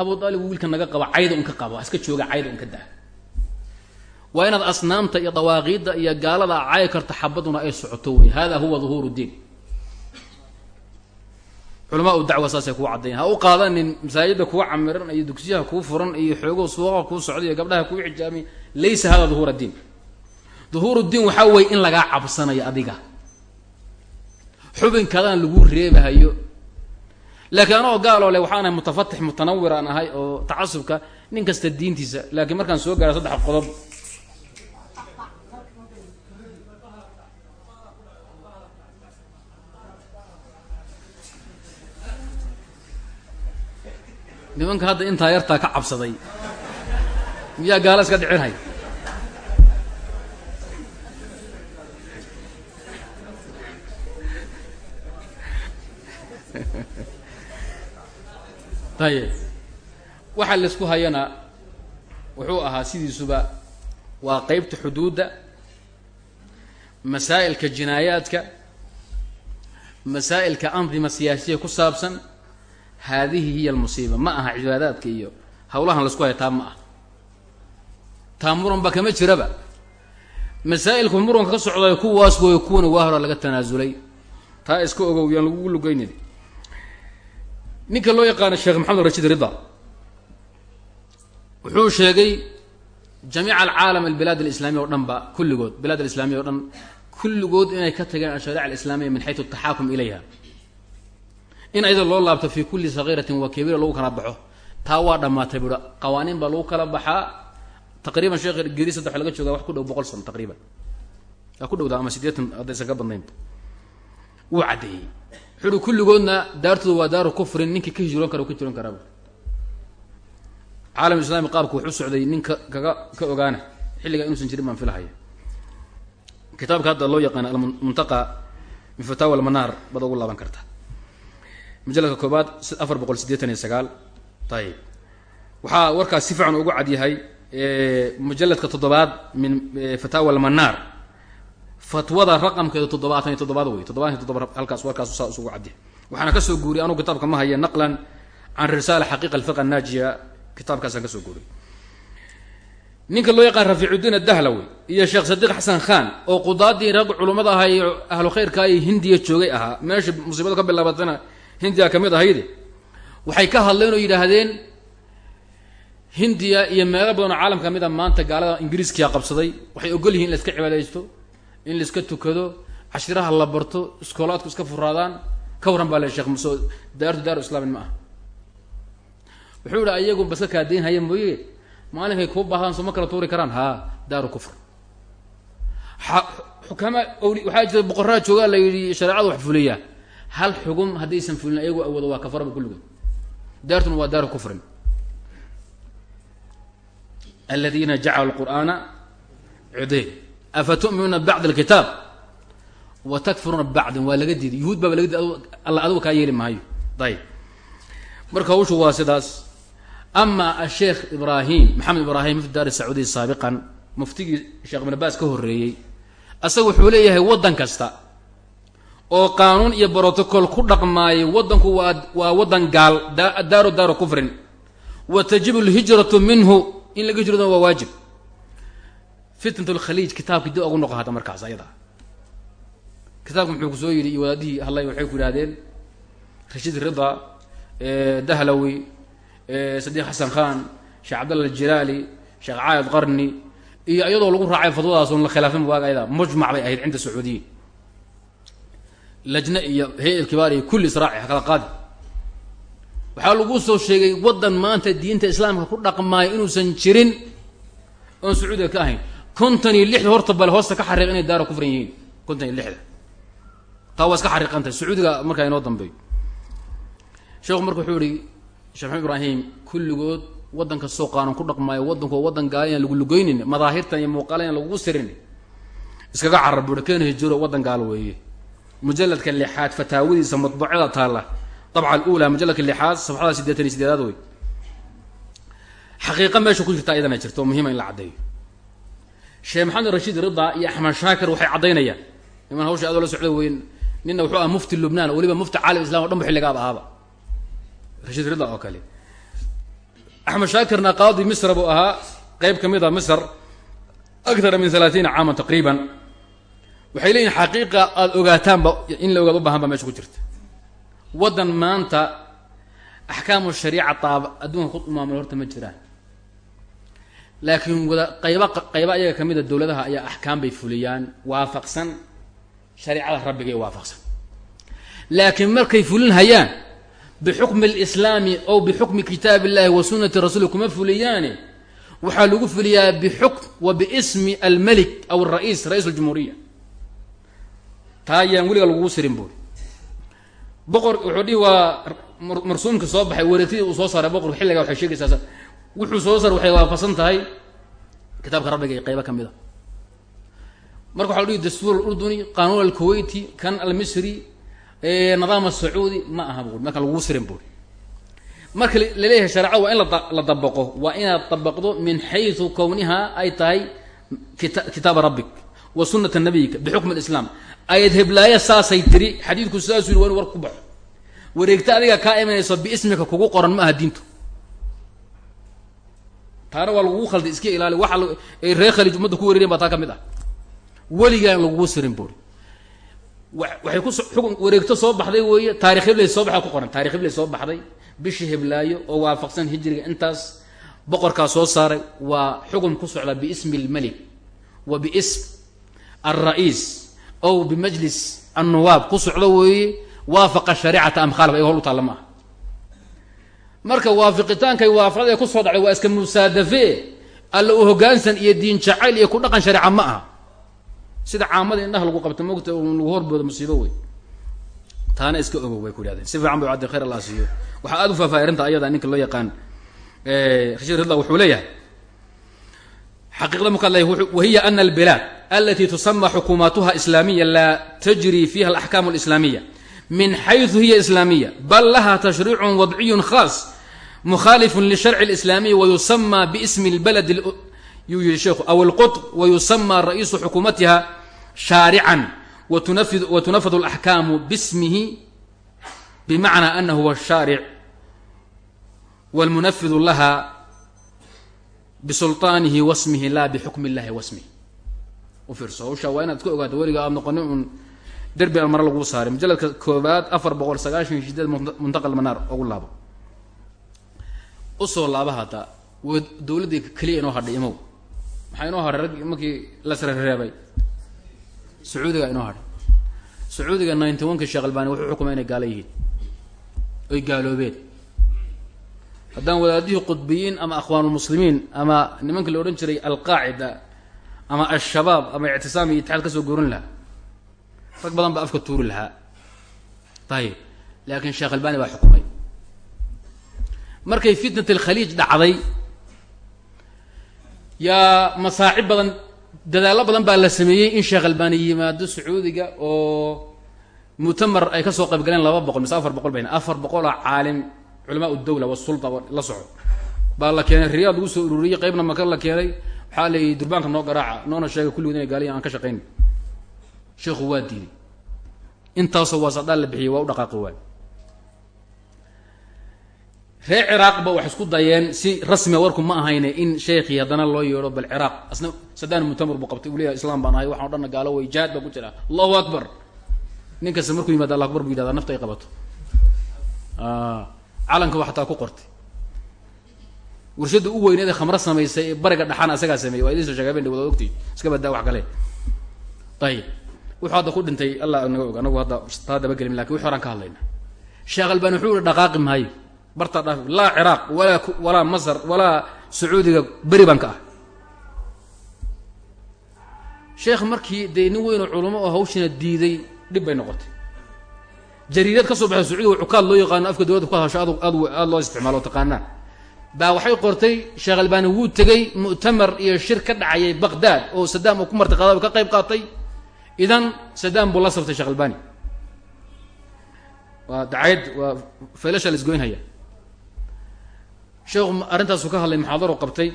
Abu aalib wiilka naga qaba cayda un ka qaba iska jooga cayda un ka daa. Waa inaad asnaamta iyo dawaaqiidda iyo gaalada cayi karta xabaduna ay socoto wey hada huwa duhuur diin culamaa dacwa saasay kuu caddayan ha u qaadanin masaajidda kuwa camiran iyo dugsiyaha kuu furan iyo xoogo suuqa kuu socda iyo gabdhaha kuu xijaamay laysa hada duhuur diin duhuur diin waxaa weeye in lagaa cabsanayo adiga. Xubinkaadana lagu reebahayo. Laakiin anoo gaaloo le waxaan ahay mutafatix mutanawir aan ahay oo tacasubka nin kasta diintiisa laakiin markaan soo gaara saddex qodob nimanka hadda intaa yartaa ka cabsaday. Miyaa gaala iska dhicinhay ayib waxa la isku hayana wuxuu ahaa sidiisuba waa qeybta xuduudda masaa'ilka jinaayaadka masaa'ilka andima siyaasiya ku saabsan haadihi hiya almusiiba. Ma aha cibaadaadka iyo hawlahan la isku haya taa ma ah taa muranba kama jiraba. Masaa'ilku muranka ka socdayo kuwaas gooyo kuwana waa hora laga tanaasulay taa iska ogow yaan lagugu lugaynin ninka loo yaqaano sheekh maxamed rashid rida wuxuu sheegay jamiica alcaalam albilaad alislaamiya o dhan ba kulligood. Bilaad alislaamiya o dhan kulligood inay ka tageen ashariica alislaamiya min xaytu ataxaakum ilayha in ayada loo laabto fi kulli sagiiratin wa kabiira lagu kala baxo taa waa dhammaatay buha qawaaniin baa lagu kala baxaa. Taqriiban sheekh geri saddex laga jooga wax ku dhow boqol sano taqriiban. Waa ku dhowda ama siddeetan haddaysan ka badnaynba wuu caddeeyey. Wuxuuhi kulligoodna daartooda waa daaru kufrin ninkii ka hijroon kara u ka hijroon karaaba caalam islami qaabku wuxuu socday ninka kaga ka ogaana xilligaa inuusan jirin baan filahaya kitaabka hadda loo yaqaana almuntaqa min fataawa almanaar baad ugu laaban karta majaladka koobaad afar boqol siddeetan iyo sagaal. Ayib waxaa warkaas si fiican ugu cad yahay mujaladka toddobaad min fataawa almanaar fatwada raqamkeedu toddobaatan iyo toddobaad wey toddobaatan iyo toddoba halkaas warkaas saa isugu cadyahay waxaana ka soo guuriyay anugu kitaabka ma haya naqlan can risaala xaqiiqa alfiqa annaajiya kitaabkaasaan ka soo guuriyay ninka loo yaqaan rafiicudiin adahlawi iyo sheekh sadiiq xasan khan oo qudaadii rag culummada ahaa iyo ahlu khayrka ay hindiya joogay ahaa meesha musiibadu ka bilaabatana hindiya ka mid ahayde waxay ka hadleen oo yidhaahdeen hindiya iyo meelo badan oo caalam ka mid a maanta gaalada ingiriiskiya qabsaday. Waxay ogol yihiin in la iska cibaadaysto in la iska tukado cashiraha la barto iskoolaadku iska furaadaan ka warran baa le sheekh muso daartu daaru islaamin ma aha wuxuu yihi ayagu baska kaadayn haya mooye. Maalinkay kuu baahdaan soo ma kala tuuri karaan. Haa daaru kufr. Xukama waxaa jira boqoraa joogaa la yidhi shareecadu wax fuliyaa hal xugum haddaysan fulin ayagu awoodo waa kafaraba kulligood daartuna waa daaru kufrin. Aladiina jacalu qur'aana cudeen afa tu'minuuna bacd alkitaab? Wa takfuruuna bacdin waa laga diiday. Yuhuud baaba laga diiday alla adigu kaa yeeli maayo. Ayib marka hawshu waa sidaas. Ama asheekh ibraahim maxamed ibraahim mufti daar sacuudiya saabiqan muftigii sheekh ibn baas ka horreeyey asaga wuxuu leeyahay waddan kasta oo qaanuun iyo brotocol ku dhaqmaayo waddanku waa waa waddan gaal daaru daaru kufrin. Wa tajibu lhijratu minhu in laga hijradona waa waajib. Fitnat lkhaliij kitaabkii dib ugu noqo hadda markaas ayada. Kitaabka muxuu ku soo yidhi iyo hadlay waxay ku yidhahdeen rashiid rida dahlawi sadiq xasan khan sheekh cabdalla aljilaali sheekh caayid qarni iyo iyadoo lagu raacay fadwadaas on la khilaafin waaga ayada. Mujmac bay ahayd cinda sacuudiyiin lajne iyo hay'ad kibaar iyo kulli israaci ha kala qaadi. Waxaa lagu soo sheegay waddan maanta diinta islaamka ku dhaqmaayo inuusan jirin oon sacuudiga ka ahayn. Konton iyo lixda horta bale hoosta ka xariiq inay daara kufran yihiin. Konton iyo lixda. Taa waa iska xariiqantahay sacuudiga markaa inoo dambeeyo. Sheekhu marka wuxuu ihi sheekh maxamed ibraahim kulligood waddan kastoo qaanuun ku dhaqmaayo waddanku waa waddan gaala inaan lagu lugeynin madaahirtan iyo muuqaala inaan lagugu sirin iskaga carar buuhi keena hijiro waddan gaalo weeye mujaladka lixaad fataawadiisa madbuucada taalla. Dabca alula mujaladka lixaad safxada siddeetan iyo sideedaad wey xaqiiqa meesha ku jirta iyadana jirta oo muhima in la caddeeyo. Sheekh maxamed rashiid rida iyo axmed shaakir waxay caddaynayaan niman hawsha adoo la socda weyn nina wuxuu aha mufti lubnaan weliba mufti caalam islam o dhan bu xilligaaba ahaaba. Rashiid rida oo kale. Axmed shaakirna qaadi misra buu ahaa qeyb ka mid a misr akara min alaaiina caaman taqriiban waxay leeyihiin xaqiiqa aada ogaataanba in la ogaad u baahan ba meesha ku jirta. Waddan maanta axkaamu shariica taaba adduunka ku maamul horta ma jiraan. Laakiin wada qayba qayba ayaga ka mid a dowladaha ayaa axkaam bay fuliyaan waafaqsan. Shareicada rabbigay waafaqsan. Laakiin markay fulin hayaan bixukmi alislaami ow bixukmi kitaab illahi wa sunnati rasuuli kuma fuliyaane. Waxaa lagu fuliyaa bixukm wa biismi almelik aw ra'iis aljumhuuriya taa ayaan weliga lagugu sirin buuri boqor wuxuu dhihi waa marsuumka soo baxay wareegtidii uu soo saaray boqorku xilligaa waxay sheegaysaa wuxuu soo saaray waxay waafaqsan tahay kitaabka rabbiga iyo qaybo ka mid a. Marka waxa la dhihi dastuur alurduni qanuun alkuwayti kan almisri nidaam asacuudi ma aha buuri marka lagugu sirin buuri marka la leeyahay shareecada waa in la dabaqo waa inaad dabaqdo min xaysu kowniha ay tahay kitaaba rabbik wa sunata nabiyika bixukmi alislaam ayad heblaaya saasay tiri xadiidku saasuu yiri waa war ku baxo. Wareegta adiga kaa imanayso biismika kugu qoran ma aha diintu. Taana waa lagugu khalday iska ilaali waxa ay reer khalij ummadda ku wareereen baa taa ka mid ah. Weligaan lagugu sirin buuri waxay ku xukun wareegto soo baxday weeye taarikh hibley soo baxda ku qoran taarikh hibley soo baxday bishii heblaayo oo waafaqsan hijriga intaas boqorkaa soo saaray waa xukun ku socda biismi almelik wa biism alra'iis ow bimajlis annuwaab ku socdo weeye waafaqa shariicata am khaalaf ay hol u taalla ma aha marka waafiqitaankay waafaqada ee ku soo dhacday waa iska musaadafe alla u hoggaansan iyo diin jacayl iyo ku dhaqan shareeca ma aha. Sida caamada indhaha lagu qabto mogta lagu horboodo musiibo wey taana iska ogow bay ku yidhahdeen si fiican bay cabdi khayr allah siiyo waxaa aada u faahfaahay arrinta ayada ninka loo yaqaan rashid ridla wuxuu leeyahay xaqiiqda markaa leeyahy wahiya ana albilaad alati tusama xukuumaatuha islaamiya laa tajri fiiha alaxkaamu alislaamiya min xaysu hiya islaamiya bal laha tashriicun wadciyun khaas mukhaalifun lisharci alislaamiyi wayusama biismi lbaladi yuu yihi sheekhu aw alqutb wayusama ra'iisu xukuumatiha shaarican watunafadu alaxkaamu bismihi bimacnaa ana huwa shaaric walmunafidu laha bisulطaanihi wasmihi la bixukmi اllahi wasmihi u fiirso hawshaa waa inaad ka ogaato weliga aad noqonin un derbi al mare laguu saaray mujaladka koobaad afar boqol sagaashan sideed muntaqal manaar ugu laabo u soo laaba hadda dawladdii keliya inoo hadhay imow maxaa inoo hadhay rag markii la srereebay sacuudiga inoo hadhay sacuudiga ninety one ka sheekh albani wuxuu xukumay inay gaalo yihiin oy gaaloobeen haddaan wadaadihii qudbiyiin ama akhwaanulmuslimiin ama nimanka la odhan jiray alqaacida ama al-shabaab ama ictisaam iyo itixaad ka soo goorin lahaa rag badan baa afka tuuri lahaa. Ayib laakiin sheekh albani baa xukumay. Markay fitnat alkhaliij dhacday yaa masaacib badan dadaallo badan baa la sameeyey in sheekh albani yimaado sacuudiga oo mu'tamar ay ka soo qayb galeen laba boqol mise afar boqol bayna afar boqoloo caalim culamaa udawla wasulta la soco. Baa la keenay riyaad lagu soo ururiyey qaybna maka la keenay. Waxaa la yidhi durbaanka noo garaaca noona sheega kulligood inay gaaliyan aan ka shaqayn sheekhu waa diiday. Intaasoo waasadhaal la bixiyey waa u dhaqaaqi waay. Reer ciraaqba waxay isku dayeen si rasmia warku ma ahayne in sheekhii haddana loo yeedho bal ciraaq. Asna sadaan mutamar buu qabtay uu islaam baan ahay waxaan o dhanna gaalo way jihaad baa ku jira. Allahu akbar. Nin kasta markuu yimaado allah akbar bu yidhahdaa nafta ay qabato calanka waa xataa ku qortay warshadda u weyneed ee khamro samaysay ee bariga dhaxana asagaa sameeyey waa idin soo sheegay ben wada ogtiid iska badaa wax kale ayib. Wuxuu hadda ku dhintay allah naga og anagu hadda taa dabagelin laakiin wixi horaan ka hadlayna sheekh albani wuxuu ihi dhaqaaqi maayo bartaa dhaaf laa ciraaq walaa walaa masar walaa sacuudiga beri baan ah. Sheekh markii dee nin weynoo culamo oo hawshina diiday dhib bay noqotay jariirad ka soo baxay sacuudiga cukaad loo yaqaano afka dowladda ku hadasho ad aad aada loo isticmaalo taqaanaa. Baa waxay qortay sheekh albani wuu tegey mu'tamar iyo shir ka dhacayay baqdaad oo sadaam uu ku martiqaada ka qayb qaatay. Idan sadaam buu la saftay sheekh albani waa dacayd waa faylasha la isgoynhaya sheekhu arrintaasu ka hadlay muxaadaro qabtay?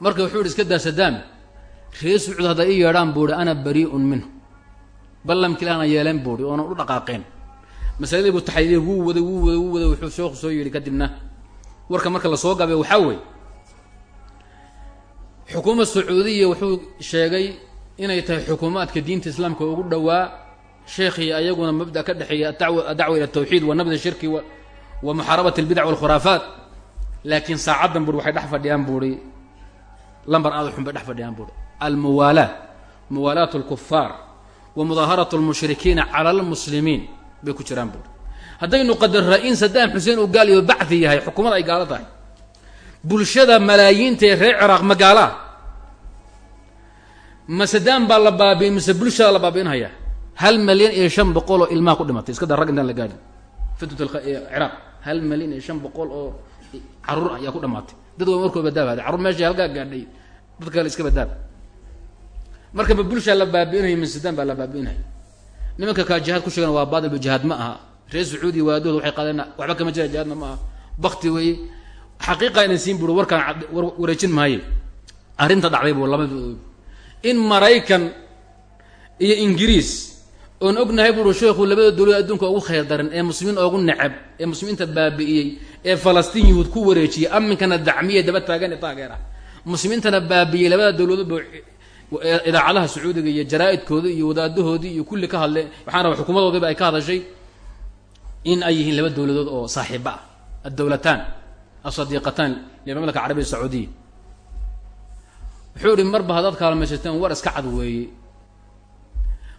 Marka wuxuu yihi iska daa sadaam ree sacuud hadday i yeedhaan buu ihi ana barii'un minhu ballamkii laana yeeleen buu ihi oonan u dhaqaaqeen. Masaladii buu taxadiiday wuu waday wuu waday wuu waday wuxuu sheekhu soo yidhi kadibna warka marka la soo gaabay waxaa weeye. Xukuumad sacuudiya wuxuu sheegay inay tahay xukuumaadka diinta islaamka ugu dhowaa sheekhii ayaguna mabda ka dhexeeya adacwa ila tawxiid wa nabd shirki wa muxaarabat albidac walkhuraafaat. Laakiin saacaddan buuri waxay dhex fadhiyaan buuri lambar aada xun bay dhex fadhiyaan buuri almuwaalaat muwaalaat alkufaar wa mudaaharat almushrikiina cala almuslimiin bay ku jiraan buuri haddaynu qadarra in sadaam xuseen uu gaal iyo bacdi yahay xukuumad ay gaalo tahay. Bulshada malaayiinta ee reer ciraaq magaalaa ma sadaam baa la baabiin mise bulshada la baabi'inhaya hal malyan iyo shan boqol oo ilmaha ku dhimatay iska dar rag intaan la gaadhin. Fitnat ciraaq hal malyan iyo shan boqol oo carruur ayaa ku dhamaatay dad waa markoo badaabahaday carruur meesha halkaa gaadhay dad kale iska badaab marka ma bulshaa la baabi'inaya mise sadaam baa la baabi'inaya nimanka kaa jihaad ku sheegan waa baadilba jihaad ma aha. Reer sacuudiya waadooda waxay qaadeen waxba kama jira jihaadna ma aha. Bakti weeye xaqiiqa inan siin buri warkaan wareejin maaye arrinta dhacday bu labadooda in maraykan iyo ingiriis oon ognahay buuri sheekhu labada dowlad adduunka ugu khayr daran ee muslimiin oogu necab ee muslimiinta baabi'iyey ee falastiin yuhuud ku wareejiyey aminkana dacmiye daba taagan ee taageer muslimiintana baabi'iyey labada dowladoodba idaacadaha sacuudiga iyo jaraa-idkooda iyo wadaadahoodii iyo kulli ka hadle waxaan raba xukuumadoodiiba ay ka hadashay in ay yihiin laba dowladood oo saaxiiba ah. Addowlataan asadiiqataan limamlaka carabiya sacuudiya. Wuxuu ihi marba haddaad kaalmaysateen war iska cad weeye.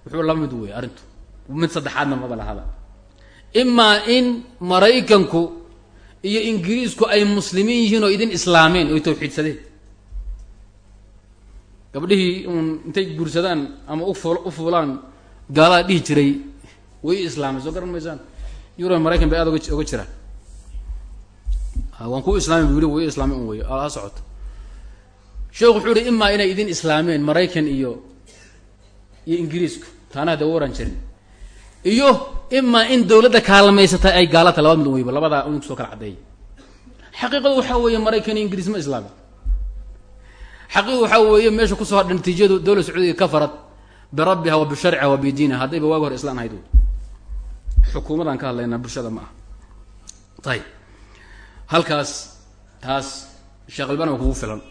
Wuxuu la mid weeye arrintu. Mid saddexaadna maba lahada imaa in maraykanku iyo ingiriisku ay muslimiin yihiin oo idin islaameen oy tawxiidsadeen gabdhihii uun intay guursadaan ama u fuulaan gaalada dhihi jiray way islaamay soo garan maysaan? Yurub maraykan bay aad oga oga jiraan. Waan ku islaami bu yiri way islaami un wey ha socoto. Sheekhu wuxuu ihi imaa inay idin islaameen maraykan iyo iyo ingiriisku taana hada waran jirin. Iyo imaa in dawladda kaalmaysata ay gaalata labada mid weyba labadaa un ku soo kala caddeeya xaqiiqadu waxaa weeye maraykan iyo ingiriis ma islaamin xaqiiqadu waxaa weeye meesha ku soo hadha natiijadu dawlad sacuudiga ka farad birabbiha wa bisharciha wa bidiiniha haddayba waagi hore islaan ahayd. Xukuumadaan ka hadlaynaa bulshada ma ah ayib halkaas taas sheekh albana waa kugu filan.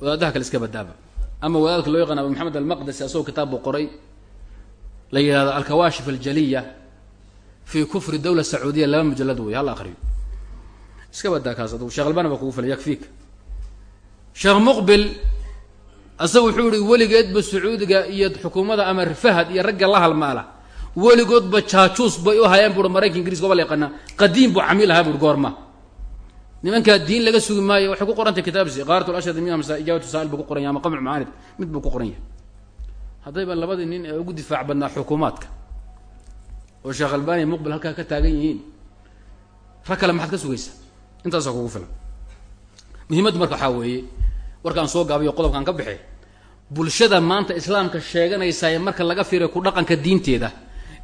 Wadaadaha kale iska badaaba ama wadaadka loo yaqaan abu maxamed almaqdesi asagoo kitaab buu qoray la yidhahdo alkawaashif aljaliya fi kufri dawla sacuudiya laba mujalad wey hal akriyo iska badaa kaas adug sheekh albana kugu filan yakfiika sheekh muqbil asaga wuxuu yihi weligeedba sacuudiga iyo xukuumadda ama fahad iyo ragga la halmaala. Weligoodba jaajuus bay u hayaan buui maraykan ingiriiska oba la yaqaanaa. Qadiim buu camiil ahaa buui goorma. Nimankaa diin laga sugi maayo waxay ku qorantay kitaabsi qaarat lashhad mi masa ijaabatu saail buu ku qoran yahay ama qamc macaanid mid buu ku qoran yahay. Haddayba labadii nin ee ugu difaac badnaa xukuumaadka oo sheekh albani muqbil halkaa ka taagan yihiin rag kale maxaad ka sugaysa intaasaa kugu filan. Muhiimaddu marka waxaa weeye warkaan soo gaabayo qodobkaan ka baxe bulshada maanta islaamka sheeganaysae marka laga fiiriyo ku dhaqanka diinteeda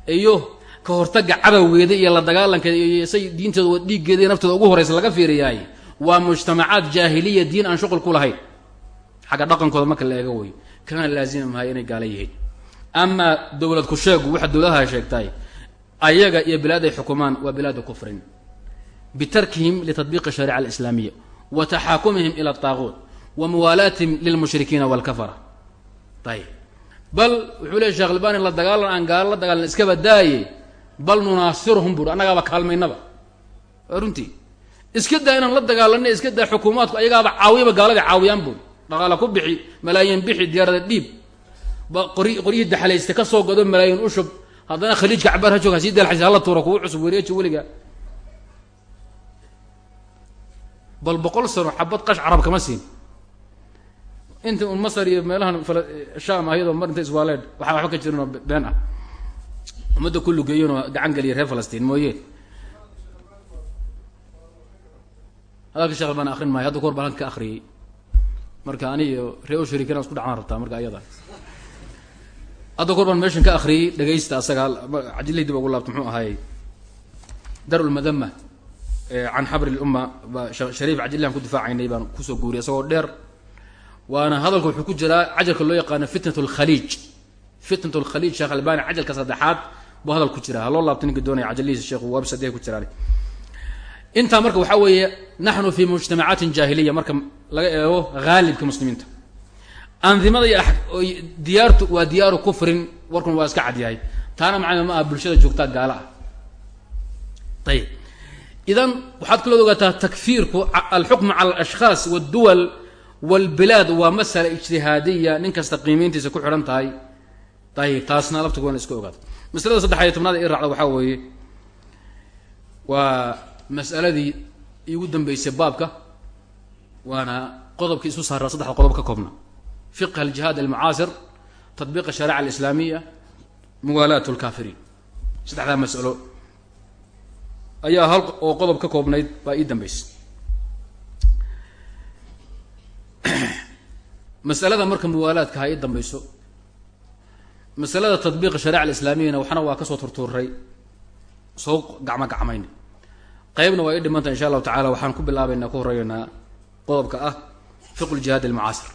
iyo ka hortaga cadowgeeda iyo la dagaalankeeda iyo say diinteeda dhiiggeeda naftooda ugu horeysa laga fiiriyaay waa mujtamacaad jaahiliya diin aan shuqul ku lahayn. Xagga dhaqankooda marka la eego wey kana laazima mahay inay gaala yihiin. Amaa dowlad ku sheegu waxa dowladaha sheegtaay ayaga iyo bilaad ay xukumaan waa bilaadu kufrin. Bitarkihim litadbiiqi shariica alislaamiya wa taxaakumihim ila ataaquut wa muwaalaatihim lilmushrikiina walkafara ayib bal wuxuu leey shekh albani la dagaalan aan gaalo la dagaalan iskaba daaye bal nunaasirhum buuri annagaaba kaalmaynaba. Runtii. Iska daa inaan la dagaalana iska daa xukuumaadku ayagaaba caawiyaba gaalada caawiyaan buuri dhaqaala ku bixi malaayiin bixi diyaarada dhiib. Ba qori qoryihii daxlaysta ka soo gado malaayiin ushub. Haddana khaliijka cabaar ha joog hasii dalxaysa hala tuura kugu cusub wareeji weliga. Bal boqol sano xabad qash carab kama siin inta un masar iyo meelahan sham ayadoo mar inta iswaaleed waxaa waxba ka jirinoo been ah. Ummadda kullu geeyonoo gacan geliya reer falastiin mooye. Hadalka shekh albaan akrin maayo hadda kahor baan ka akriyey marka ani iyo ree o shariikana isku dhacmaan rabtaa marka ayada. Hadda kahor baan meeshan ka akriyey dhegaysta asaga cajilihii dib ugu laabta muxuu ahaayey? Dar lmadama can xabri lumma shariif cajilihan ku difaacaynay baan ku soo guuriyay isagoo dheer waana hadalka wuxuu ku jiraa cajalka loo yaqaano fitnat lkhaliij fitnat lkhaliij sheekh albani cajalka saddexaad buu hadal ku jiraa. Haloo laabta ninka doonaya cajalihiisa sheekhu wabsadee ku jiraan intaa marka waxaa weeye naxnu fi mujtamacaatin jaahiliya marka laga eego haalibka muslimiinta. Andimada iyo diyaartu waa diyaaru kufrin warkun waa iska cadyahay. Taana macna ma aha bulshada joogtaa gaala ah. Ayib idan waxaad kaloo ogaataa takfiirku alxukmu walbilaad waa masala ijtihaadiya nin kasta qiimeyntiisa ku xidhan tahay. Ayib taasna laftigu waa in iska ogaata masalada saddex iyo tobnaad i raacda waxaa weeye waa mas'aladii igu dambeysay baabka waana qodobkii isu saaraa saddexda qodob ka koobna. Fiqh aljihaad almucaasir tatbiiq ashariica alislaamiya muwaalaat lkaafiriin saddexdaa mas'alo ayaa hal oo qodob ka koobnayd baa ii dambeysay masalada marka muwaalaadka ha ii dambayso. Masalada tatbiiq shariica alislaamiyana waxna waa ka soo turtuuray soo gacmo gacmayna qaybna waa ii dhimanta insha allahu tacala waxaan ku bilaabaynaa ku horeeynaa qodobka ah fiqu ljihaad almucaasir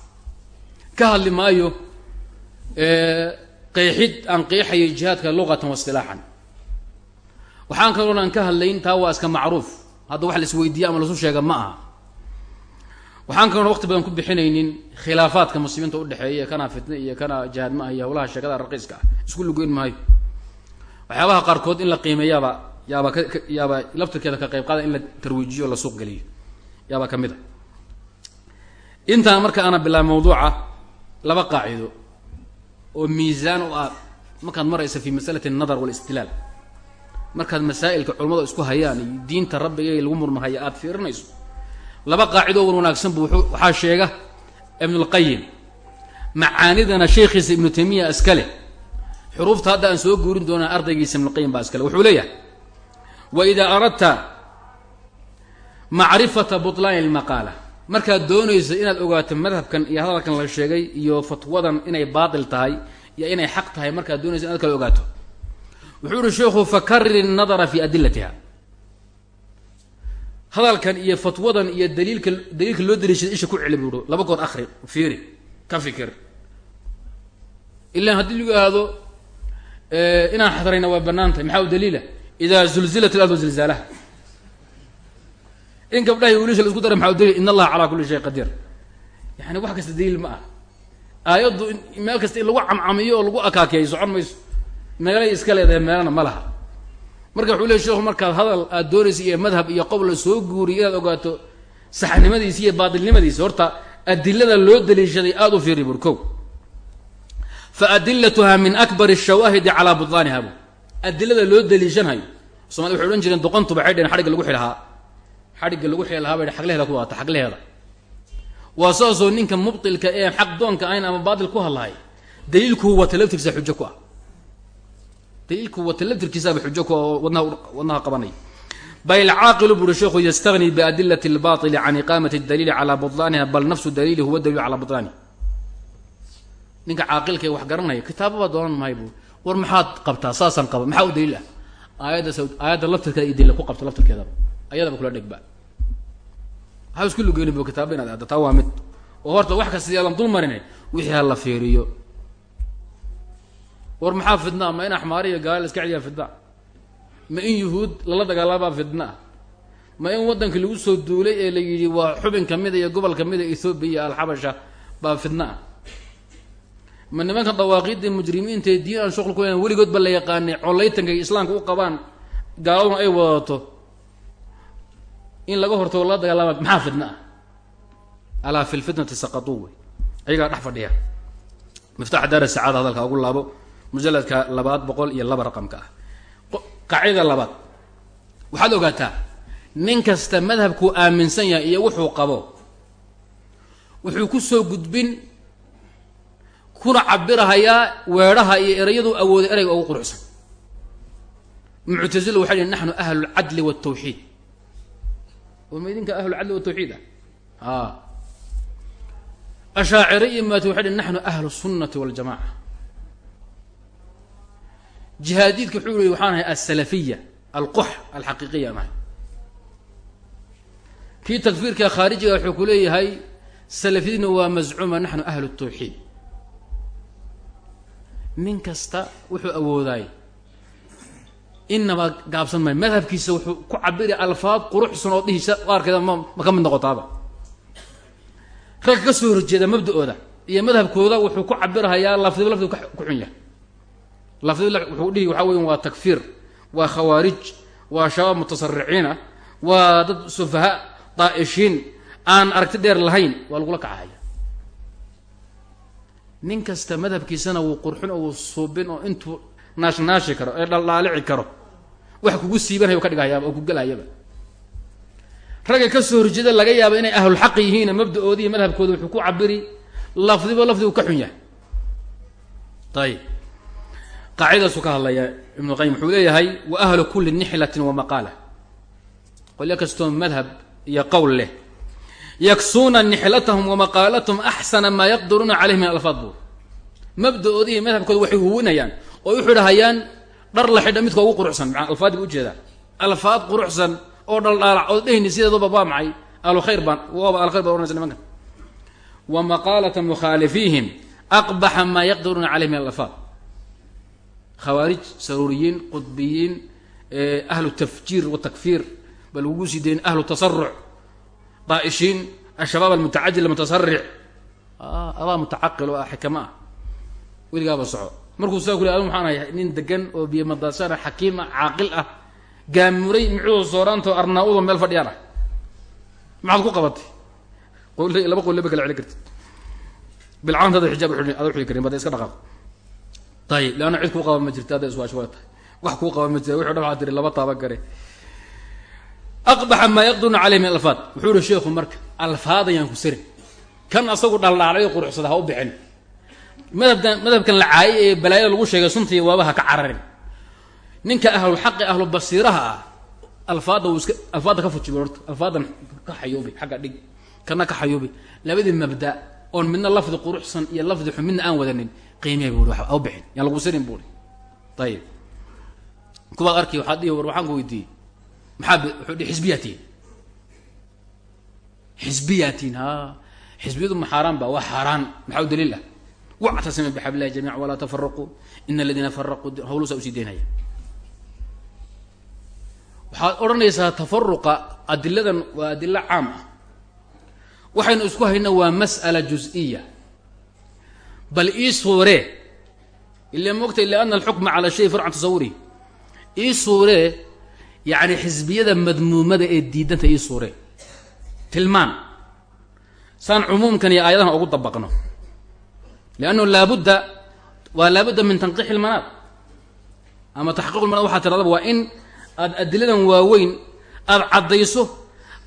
ka hadli maayo qeexid aan qeexayo jihaadka luqatan wa waxaan kaloon aan ka hadlayn taa waa iska macruuf. Hadda wax la isweydiiya ama lasu sheega ma aha waxaan kaloona waqti badan ku bixinaynin khilaafaadka muslimiinta udhexeeya kana fitne iyo kana jihaad ma ah iyo hawlaha sheekada raqiiska ah. Isku lugeyn maayo. Waxyaabaha qaarkood in la qiimeeyaaba yaaba ka yaaba laftirkeeda ka qayb qaada in la tarwiijiyo la suuq geliyo. Yaaba ka mid a intaan marka aana bilaabay mawduuca laba qaacido oo miisaan u ah markaad maraysa fi masalati alnadar walistilaal markaad masaa'ilka culamada isku hayaan iyo diinta rabbiga lagu murmahaya aada fiirinayso laba qaacido wan wanaagsan bu waxaa sheega ibnulqayim macaanidana sheekhiisa ibnu taymiya iska leh xuruufta hadda aan soo guurin doonaa ardaygiisa ibnuqayim baa iskale. Wuxuu leeyahay wa idaa aradta macrifata butlaani lmaqaala markaad doonayso inaad ogaato madhabkan iyo hadalkan la sheegay iyo fatwadan inay baatil tahay iyo inay xaq tahay markaad doonayso inaad kala ogaato. Wuxuu uhi sheikhu fakarir الnadra fi adilatiha hadalkan iyo fatwadan iyo daliilka daliilka loo daliishada isha ku celi buuhi laba goor akri fiiri ka fikir. Ilan haddii lagu ihahdo inaan xadrayna waa bannaan tahay maxaa u daliila? Ida zulzilat اlardu zilzaalaha in gabdhaha wiilasha la isku daray maxaa u daliil in allaha calaa kuli shay qadiir. Yani wax kasta daliil ma ah. Aayaddu meel kasta in lagu camcamiyo oo lagu akaakeeyo socon mayso meelay iska leedahay meelana ma laha marka wuxuu leey sheekhu markaad hadal aad doonaysa iyo madhab iyo qowl la soo guuriyo inaad ogaato saxnimadiisa iyo baatilnimadiisa horta adilada loo daliishaday aada u fiiri bur kow fa adilatuha min akbar shawaahidi calaa butlaaniha bu adilada loo daliishanhayo. Somalia waxay odhan jireen doqontuba waxay dheheen xadhigga lagu xilhaa xadhigga lagu xili lahaa bay xagleheeda ku waata xagleheeda waa saasoo ninka mubtilka ee xaq doonka ahayn ama baatil ku hadlahay daliilku wata laftirkiisa xujo ku ah daliilku wata laftirkiisaaba xujo ku oo wadnaha wadnaha qabanaya bal ilcaaqilu buuri sheekhu yastagni biadilati اlbaطili can iqaamati اdaliili calaa buطlaaniha bal nafsu daliili huwa daliilu calaa buطlaanihi ninka caaqilka wax garanaya kitaababa doonan maayo buuri war maxaad qabtaa saasaan qaba maxaa u daliil ah aayaddas aayadda laftirkeeda iyo daliila ku qabta laftirkeedaba ayadaba kula dhegba waxaa isku lugeeni bu kitaaba inaad aadda taa waa mid oo horta wax kasta yaadan dul marine wixii ha la fiiriyo war maxaa fidna ma in axmaariya gaala la iska celiyaa fidna ma in yuhuud lala dagaalabaa fidna ma in waddanka lagu soo duulay ee la yidhi waa xubin kamida iyo gobol kamida ethoobiya iyo alxabasha baa fidna ah ma nimanka dawaaqiidda mujrimiintae diin aan shuql ku leyn weligood ba la yaqaanay collaytanka ay islaamka u qabaan gaaladuna ay wadato? In laga hortago lala dagaalama maxaa fidna ah alaa fi lfitnati saqatuu wey. Ayagaa dhex fadhiya. Daar sacaada hadalka ugu laabo mujaladka labaad boqol iyo laba raqamka ah. Qaacida labaad. Waxaad ogaataa nin kasta madhabkuu aaminsan yahay iyo wuxuu qabo wuxuu ku soo gudbin kuna cabirahayaa weedhaha iyo erayaduu awooday erayga ugu quruxsan. Muctasila waxay dhi naxnu ahlu ahlulcadli waltawxiid ma idinka ahlulcadli watawxiid ah? A ashaaciri iyo maati waxay dhi naxnu ahlu sunnati waljamaca jihaadiidka wuxuu yihi waxaan ahay alsalafiya alqux alxaqiiqiya nahay kii takfiirka khaarijiga wuxuu ku leeyahay salafiyadna waa mazcuuma naxnu ahlu الtawxiid nin kasta wuxuu awoodaay inaba gaabsan maayo madhabkiisa wuxuu ku cabiri alfaad quruxsan oo dhihiisa qaarkeeda ma ma ka mid noqotaaba. Ragga ka soo horjeeda mabda-ooda iyo madhabkooda wuxuu ku cabirhayaa lafdiba lafdigu ku xun yahay lafdiba wuxuu dhihi waxaa weya waa takfiir waa khawaarij waa shabaab mutasariciina waa dad sufaha daa'ishiin aan aragti dheer lahayn waa lagula kacahaya nin kasta madhabkiisana wuu qurxin oo wuu suubin oo intuu naashnaashi karo ee dhaldhaalici karo wax kugu siibanaya ka dhigahayaba oo ku gelahayaba ragga ka soo horjeeda laga yaaba inay ahlulxaq yihiin mabda-oodi iyo madhabkooda wuxuu ku cabiri lafdiba lafdigu ka xun yahay. Ayib qaacidaasu ka hadlaya ibnu qayim wuxuu leeyahay wa ahlu kuli nixlatin wa maqaala. Qolyo kastoo madhab iyo qowl leh. Yaksuuna nixlatahum wa maqaalatahum axsana maa yaqdiruuna caleyh min alfaad buur mabda-oodi iyo madhabkooda waxay huwinayaan oo u xidhahayaan dhar la xidha midka ugu quruxsan. Maa alfaadi bu u jeedaa alfaad quruxsan oo dhaldhaalac ood dhehni sideeduba waa maxay? Ahlu khayr baan waaba ahlu baan ohanaysa nimankan. Wa maqaalata mukhaalifiihim aqbaxa maa yaqdiruuna caleyh min alfaad khawaarij saruuriyiin qudbiyiin ahlu tafjiir watakfiir ba lagugu sii dayn ahlu tasaruc daa'ishiin ashabaab almutacajil almutasaric adaa mutacaqil oo ah xikama ah. Weligaaba soco. Markuu saa ku le adu maxaan ahay nin degan oo biyomadasana xakiim ah caaqil ah gaamuray micudoo sooraanto arnaa-udo meel fadhiyaan ah. Maxaad ku qabatay? Laba qol laba kala celi kartid. Bilcaanta ada xijaab ada uxili karin bada iska dhaqaaq ayib leanna cid kuu qaba ma jirta hadda iswaash waa tahay. Wax kuu qaba ma jirta wuxuu dha waxaa tiri laba taaba gare. Aqbaxa maa yaqduruna caleyh min alfaad. Wuxuu ihi sheekhu marka alfaad ayaan ku sarin kan asagu dhaldhaalay quruxsada ha u bixin. Madhabkan madhabkan la caayay ee balaayada lagu sheegay suntiiy waaba ha ka cararin. Ninka ahlulxaqi ahlu basiiraha ah alfaadda wuu iska alfaadda ka fujibi horta alfaadan ka xayuubi xagga dhig kana ka xayuubi. Labadii mabda oon midna lafdi quruxsan iyo lafdi xun aan wadanin qiimee bu u bixin. Yaan lagu sarin buuri ayib kuwaad arki waxaad dhihi war waxaan ku weydiiyey. Maxaa wuxuu dhi xisbiyaatiin xisbiyaatiin ha xisbiyadu ma xaaraan ba waa xaaraan. Maxaa u daliil ah? Wactasima bixablillahi jamiica walaa tafaraquu ina aladiina faraquu hawlusaa u sii deynaya waxaad odhanaysaa tafaruqa adiladan waa adilo caam ah. Waxaynu isku hayna waa bal ii suuree ila moogtay liana alxukma cala shay farcan tasawurihi ii suuree yacni xisbiyada madmuumada ee diidanta ii suuree tilmaan. Saan cumuumkan iyo aayadahan ugu dabaqno. Liannahu laabudda waa laabudda min tanqiixi ilmanaad ama taxqiiq lmanaad waxaa tiradaba waa in aada adiladan waaweyn aada caddayso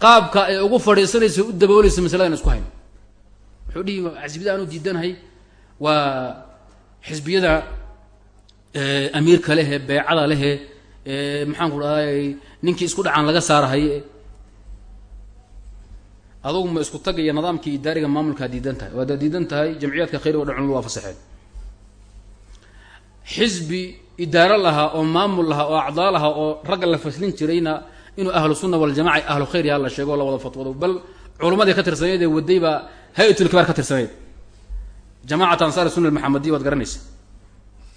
qaabka ay ugu fadhiisanayso u daboolayso masaladan isku hayno wuxuu dhihi xisbiyada aanu diidanahay waa xisbiyada amiirka lehe beecada lehe maxaan ku dhahday ninkii isku dhacaan laga saarahaye adugu ma isku tag iyo nidaamkii idaariga maamulkaa diidan tahay. Waad diidan tahay jamciyaadka khayriga o dhan culmadu waa xisbi idaaro lahaa oo maamul lahaa oo acdaa lahaa oo ragga la faslin jirayna inuu ahlu sunna waljamaca ahlu khayr yaa la sheego o la wada fatwado bal culummadii ka tirsaneed ee waday baa hay'atulkibaar ka tirsaneyd jamacat ansaar sunna almaxamadiya waad garanaysa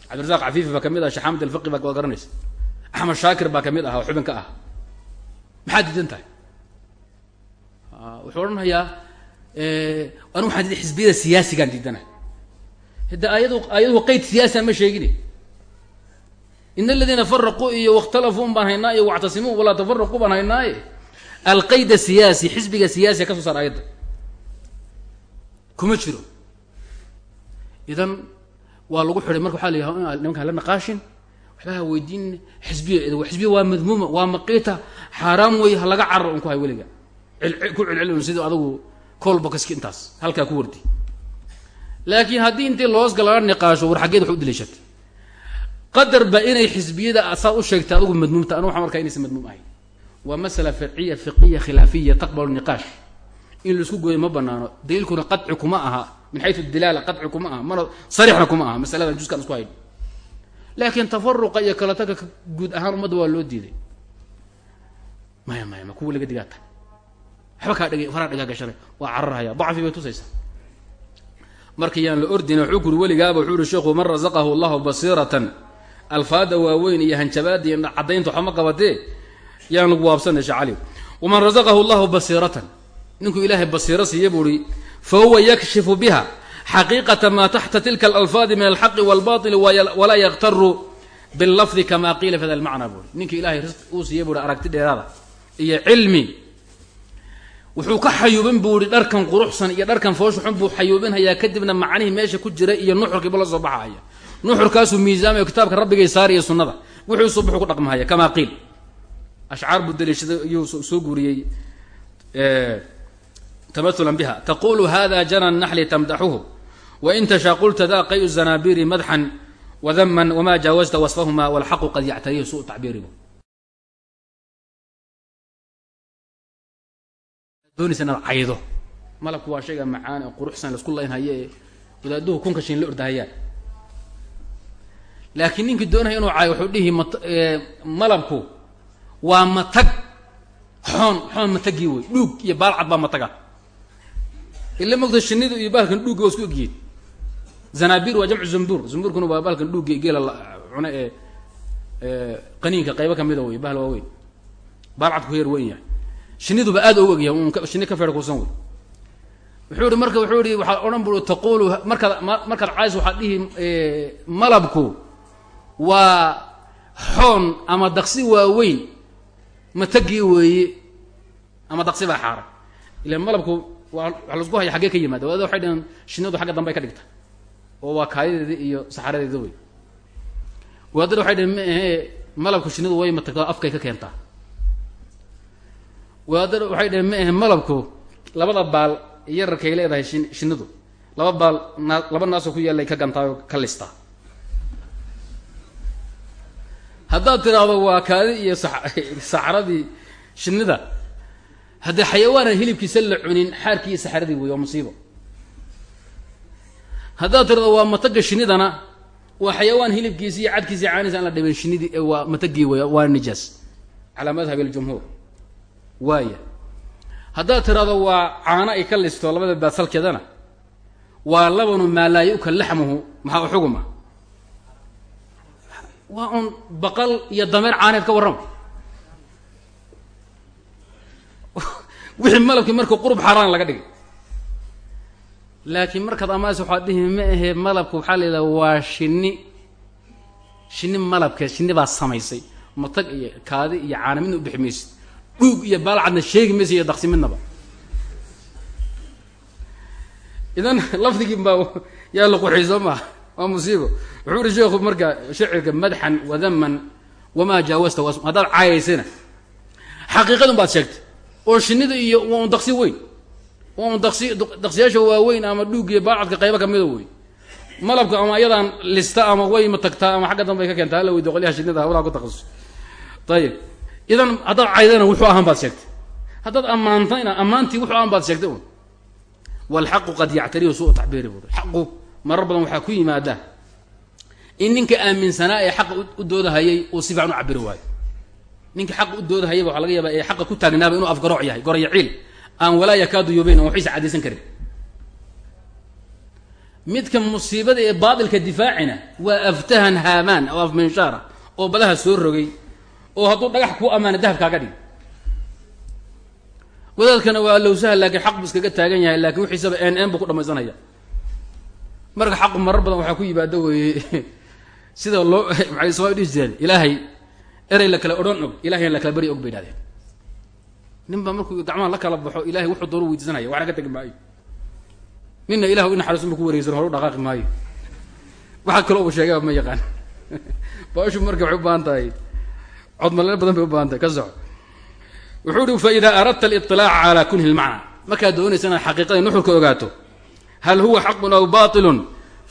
cabdirazaq cafiifi baa ka mid ah shaxaamid alfaqi baa waad garanaysa axmed shaakir baa ka mid ah oo xubin ka ah. Maxaad diidan tahay? Wuxuu odhanayaa anu waxaan diiday xisbiyada siyaasigaan diidanahay hade ayadu ayaduhu qeyd siyaasian ma sheegine. In aladiina faraquu iyo wakhtalafuu baan haynaa iyo wactasimuu walaa tafaraquu baan haynaaye alqayd siyaasi xisbiga siyaasiga ka soo saar ayadda kuma jiro idan waa lagu xidhay marka waxaa la yidhaha nimankaan la naqaashin waxba ha weydiin xisbiya xisbiya waa madmuuma waa maqiita xaaraam wey ha laga carar un ku hay weliga. Ku celcelin sidii adugu colbokaski intaas halkaa ku wardi. Laakiin haddii intii loosga laga niqaasho war xaggeed wax u daliishatay qadar ba inay xisbiyada saad u sheegtay adigu madmuumta anu waxaan arkaa inaysan madmuum ahayn. Waa masala farciya fiqiya khilaafiya taqbalu niqaash in la isku gooyo ma banaano. Daliilkuna qadci kuma aha. Min xayu dilaala qadci kuma aha. Mana sariixna kuma aha. Masaladan juskaan isku hayn. Laakiin tafaruqa iyo kala taga guud ahaan ummadda waa loo diiday. Maya maya ma kuwa laga digaata? Waxba kaa dhg faraa dhagaa gashanay waa cararhaya. Dacfi bay tusaysaa. Marka yaan la ordina wuxuu kuri weligaaba wuxuu uhi sheekhu man razaqahu allahu basiiratan. Alfaada waaweyn iyo hanjabaada iyo caddaynta waxama qabatee? Yaan lagu waabsanay shee cali. Waman rasaqahu llahu basiiratan ninkuu ilaahay basiiro siiya buuhi fa huwa yakshifu biha xaqiiqata maa taxta tilka alalfaadi min alxaqi walbaili walaa yaktaru billafdi kama qiila fi hada lmacna buui ninkii ilahay risq uu siiya buuhi aragti dheeraada iyo cilmi. Wuxuu ka xayuubin buu ihi dharkan quruxsan iyo dharkan foosha xun buu xayuubinhayaa kadibna macnihii meesha ku jira iyo nuxurkiibu la soo baxahaya nuxurkaasuu miisaamayo kitaabka rabbigay saariya sunnada. Wuxuu soo buxuu ku dhaqmahaya kamaa qiil. Ashcaar buu iyuu soo guuriyey tamaulan biha taqulu hada jana naxli tamdaxuhu wain tashaa qulta da qayu zanabiri madxan wadaman wama jaawazta wasfahuma walxaqu qad yactarihi suu tacbiiribu doonaysa inaad caydo malabku waa shayga macaan ee quruxsan la isku laynhayo ee wadaaduhu kunka shin la ordahayaan laakiin ninkii doonaya inuu caayo wuxuu dhihi mat malabku waa matag xoon xoon matagii wey dhuug iyo baalcad baa mataga ila mogta shinidu iyo baalkan dhuugga waa isku egyihiin zanabir waa jamcu zumbuur zumbuurkuna waa baalkan dhuugga geela cune ee qaniinka qaybo kamida wey bahal waa weyn baalcadku yar weyn yahay shiniduba aad ogu egyahay un shini ka feer kuusan wey wuxuu ihi marka wuxuu ihi waxaad odhan bui taqulu markaad markaad cays waxaad dhihi malabku waa xoon ama daqsi waaweyn matagii weeye ama daqsi baa xaaray ila malabku waa la isku haya xaggee ka yimaada wadaada waxay dhaheen shinidu xagga dambe ay ka dhigta. Oo waa kaayadeeda iyo saxaradeeda wey wadaadada waxay dhaheen ma ahee malabku shinidu way matagtaa afkay ka keentaa. Wadaadada waxay dhaheen ma ahe malabku labada baal yararkay leedahay shin shinidu laba baal naa laba naasoo ku yaallay ka gantaayoo ka listaa. Haddaad tiraahdo waa kaadi iyo saxradii shinida haddii xayawaanan hilibkiisa la cunin xaarkii iyo saxradii wey waa musiibo haddaad tirahdo waa mataga shinidana waa xayawaan hilibkiisi iyo cadkiisi caaniisa aan la dhibin shinidii waa matagii wey waa nijaas. Calaa madhab aljumhuur. Waaya haddaad tirahdo waa caano ay ka listo labada baasalkeedana waa labanu maa laxmuhu maxaa u xuguma? Waa un baqal iyo dameer caaneed ka warrama wixii malabkii markuu qurub xaaraan laga dhigay. Laakiin markaad amaas waxaad dhihi ma ahee malabka waxaa la yidhaha waa shinni. Shinni malabka shinni baa samaysay. Matag iyo kaadi iyo caana midna u bixi maysid. Dhuug iyo baalcadna sheegi maysa iyo daqsi midnaba. Idan lafdigii baa yaa la qurxiy soo maha waa musiibo. Wuxuu ihi sheekhu marka shacirka madxan wadaman wamaa jaawasta haddaad caayaysana xaqiiqadun baad sheegtay oo shinida iyo waa un daqsi weyn. Waa un daqsi daqsiyaasha waaweyn ama dhuug iyo baalcadka qaybo kamida wey malabka ama iyadaan lista ama way ma tagtaa ama xagga dambe ay ka keentaa hala weydiyo qolyaha shinida hawlaha ku taqasus ayib idan haddaad caydana wuxuu ahaan baad sheegtay. Haddaad ammaantayna ammaantii wuxuu ahaan baad sheegtay un walxaqu qad yactarihu suu tacbiiri buuri xaqu marar badan waxaa ku yimaada in ninka aaminsanaa ee xaqa u doodahayay uu si fiican u cabiri waayo ninka xaqa u doodahayaba waxaa laga yaabaa ee xaqa ku taagnaaba inuu afgarooc yahay goraya ciil. Aan walaa yakaadu yubayn aan waxaysa caddaysan karin. Midka musiibada ee baatilka difaacina waa aftahan haamaan oo afminshaara oo badaha soo rogay oo hadduu dhagax kuu ammaana dahab kaaga dhig. Wadaadkana waa lowsaha laakiin xaq buu iskaga taagan yahay laakiin wixiisaba n n buu ku dhamaysanaya. Marka xaqu marar badan waxaa ku yimaado weeye. Sida loo maxay soo dhihi jireen? Ilaahay eray la kala odhan og ilahayn la kala barya og bay idhahdeen. Nin baa markuu gacmaha la kala baxo ilahay wuxuu dooru weydiisanaya waxna ka tegi maayo. Nina ilahu inaxariisunba ku wareegsan hor u dhaqaaqi maayo. Waxaa kaloo u sheegaba ma yaqaan. Baashu marka waxay u baahan tahay codmaleel badan bay u baahan tahay ka soco wuxuu uhi faida aradta aliطilaaca calaa kunhi lmacna markaad doonaysa inaad xaqiiqada nuxurka ogaato. Hal huwa xaqun aw batilun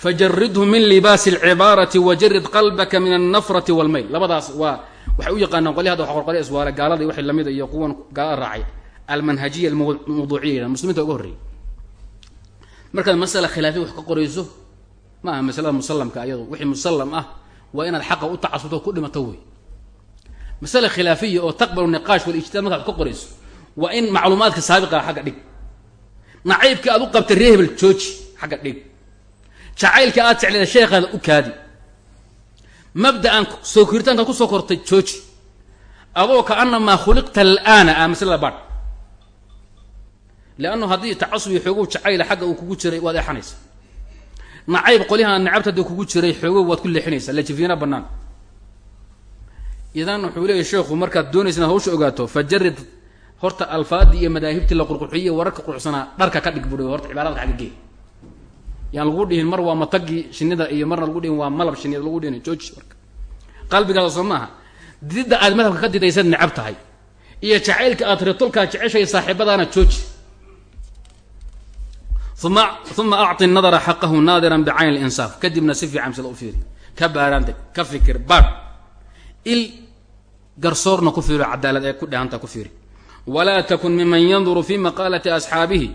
fajaridhu min libaasi alcibaarati wajarid qalbaka min alnafrati walmayl. Labadaas waa waxay u yaqaanaan qolya hada waa qolya iswaale gaalada waxay lamida iyo kuwan gaalada raacay. Almanhajiya almawduuciya muslimiinta uga horreeyay. Markaad masala khilaafiya wax ka qorayso ma aha masalada musallamka ayadu. Wixii musallam ah waa inaad xaqa u tacasubto ku dhimato wey. Masale khilaafiya oo taqbalu niqaash walijtihaad markaad ka qorayso waa in macluumaadka saabiqaa xagga dhig. Nacaybka aad u qabtay ree hebel jooji xagga dhig. Jacaylka aad jecleeda sheekhaada u kaadi mabda'an soo koritaanka ku soo kortay jooji. Adoo ka anamaa khuliqta alaana ah maslada baadh. Leannu haddii tacasub iyo xoogow jacayla xagga uu kugu jiray waad eexanaysa. Nacayb qolyaha nacabta haddii kugu jiray xoogow waad ku leexinaysaa lajifiina bannaan. Idan wuxuu leeyahy sheekhu markaad doonaysa inaad hawsha ogaato fajarid horta alfaadii iyo madaahibtii la qurqurxiye wararka quruxsanaa dharka ka dhig bui horta cibaarada xagga gee yaan lagu dhihin mar waa matagii shinida iyo marna lagu dhihin waa malab shinida lagu dhihin jooji marka qalbigaada soo maaha. Dididda aad madhabka ka didaysaad necab tahay. Iyo jacaylka aad ritolkaa jeceshay saaxiibadaana jooji uma uma acti nadara xaqahu naadiran bicayn linsaaf kadibna si fiican sida u fiiri. Ka baaraanteg ka fikir baadh il garsoorna ku fiiro cadaalad ee ku dhehanta ku fiiri. Walaa takun miman yanduru fi maqaalati asxaabihi.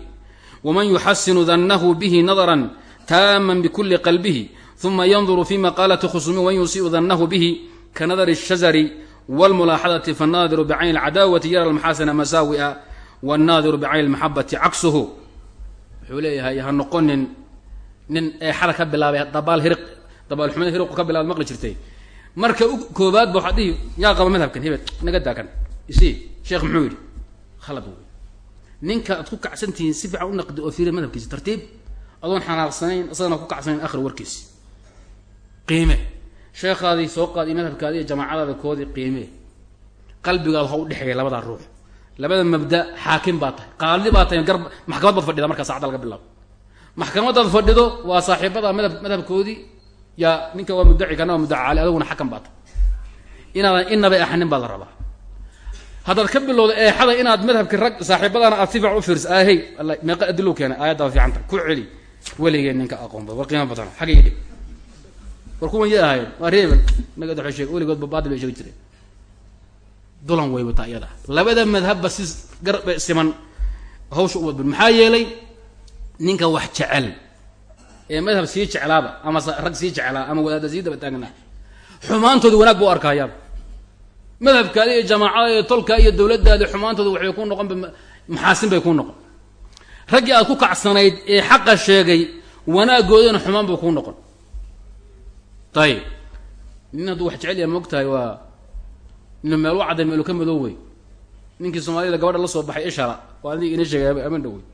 Waman yuxasinu dannahu bihi nadaran taaman bikuli qalbihi uma yanduru fi maqaalati khusumi waman yusiiu dannahu bihi kanadari الshazari wاlmulaaxadati faالnaadiru bcayn اlcadaawati yara lmaxaasina masaawi'a wاnnaadiru bcayn اlmaxabati caksuhu wuxuu leeyahay ha noqonin nin eexada ka bilaabay dabaal hiri dabaal xumada hiriqu ka bilaabay maqli jirtay marka u koobaad ba waxaad dhihi yaa qaba madhabkan hebel naga daakan isi sheekh muxuu yidhi khalad wey ninka aad ku kacsan tihiin si fiican u naqdi oo fiiriya madhabkiisi tartiib adoon xanaaqsanayn isagana ku kacsanayn akhri warkiisi. Qiime. Sheekhaadii soo qaad iyo madhabkaadi iyo jamaacadaada koodii qiime. Qalbigaada ha u dhexeeya labadaa ruux. Labada mabda xaakim baa tahay. Qaali baa tahay gar maxkamad baad fadhida markaa saacadda laga bilaabo. Maxkamadaad fadhido waa saaxiibada madhab madhabkoodii yaa ninka waa muddaci kana waa muddaci caali adaguna xakam baa tahay. Inaadan inaba eexanin baa la rabaa. Haddaad ka bilowda eexada inaad madhabki rag saaxiibadana aad si fiican u fiirsa ahey meeqa adilow keenay aayadda waa fiicanta ku celi weligee ninka aqoon war qiimo badan xaggay dhig war kuwan ya ahayen waa reebel naga da sheeg weligood babaadil bay sheegi jireen. Dulan way wataa iyada. Labada madhabba si gar siman hawsha u wadban maxaa yeelay ninka wax jecel ee madhab sii jeclaaba ama rag sii jeclaa ama wadaada sii daba taagnaa xumaantooda wanaag buu arkaayaaba madhabkaada iyo jamaacada iyo tolka iyo dawladdaada xumaantooda waxbay ku noqon maxaasin bay ku noqon raggii aad ku kacsanayd ee xaqa sheegay wanaagoodana xumaan buu kuu noqon. Ayib nin hadduu wax jecel yaha ma og tahay waa inu meel u cadday meelu ka madoowey ninkii soomaalida gabadha la soo baxay ishara waa adig ina sheegay aman dhawey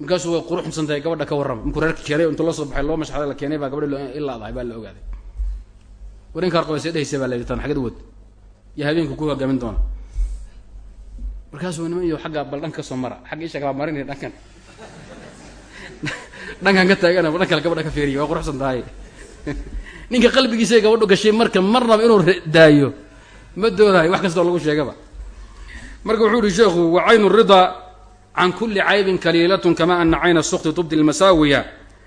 markaasuu way quruxsan tahay gabadha ka warrama. Markuu reerka keenay intuu la soo baxay loo mashxaday la keenay baa gabadha ilaadahay baa la ogaaday. Warinkaar qaba see dhehaysa baa la tan xagad wad iyo habeenku ku hogaamin doona markaasuu niman iyo xagga bal dhanka ka soo mara. Xagga isha kala marinay dhankan. Dhankan ka taagana dhan kale gabadha ka feeriya waa quruxsan tahay. Ninka qalbigiisa gabadhu gashay marka marnaba inuu daayo. Ma doonayo wax kastoo lagu sheegaba. Marka wuxuu yihi sheekhu wa caynu ridaa can kuli caybin kaliilatun kama ana cayna sukti tubdi lmasaawiya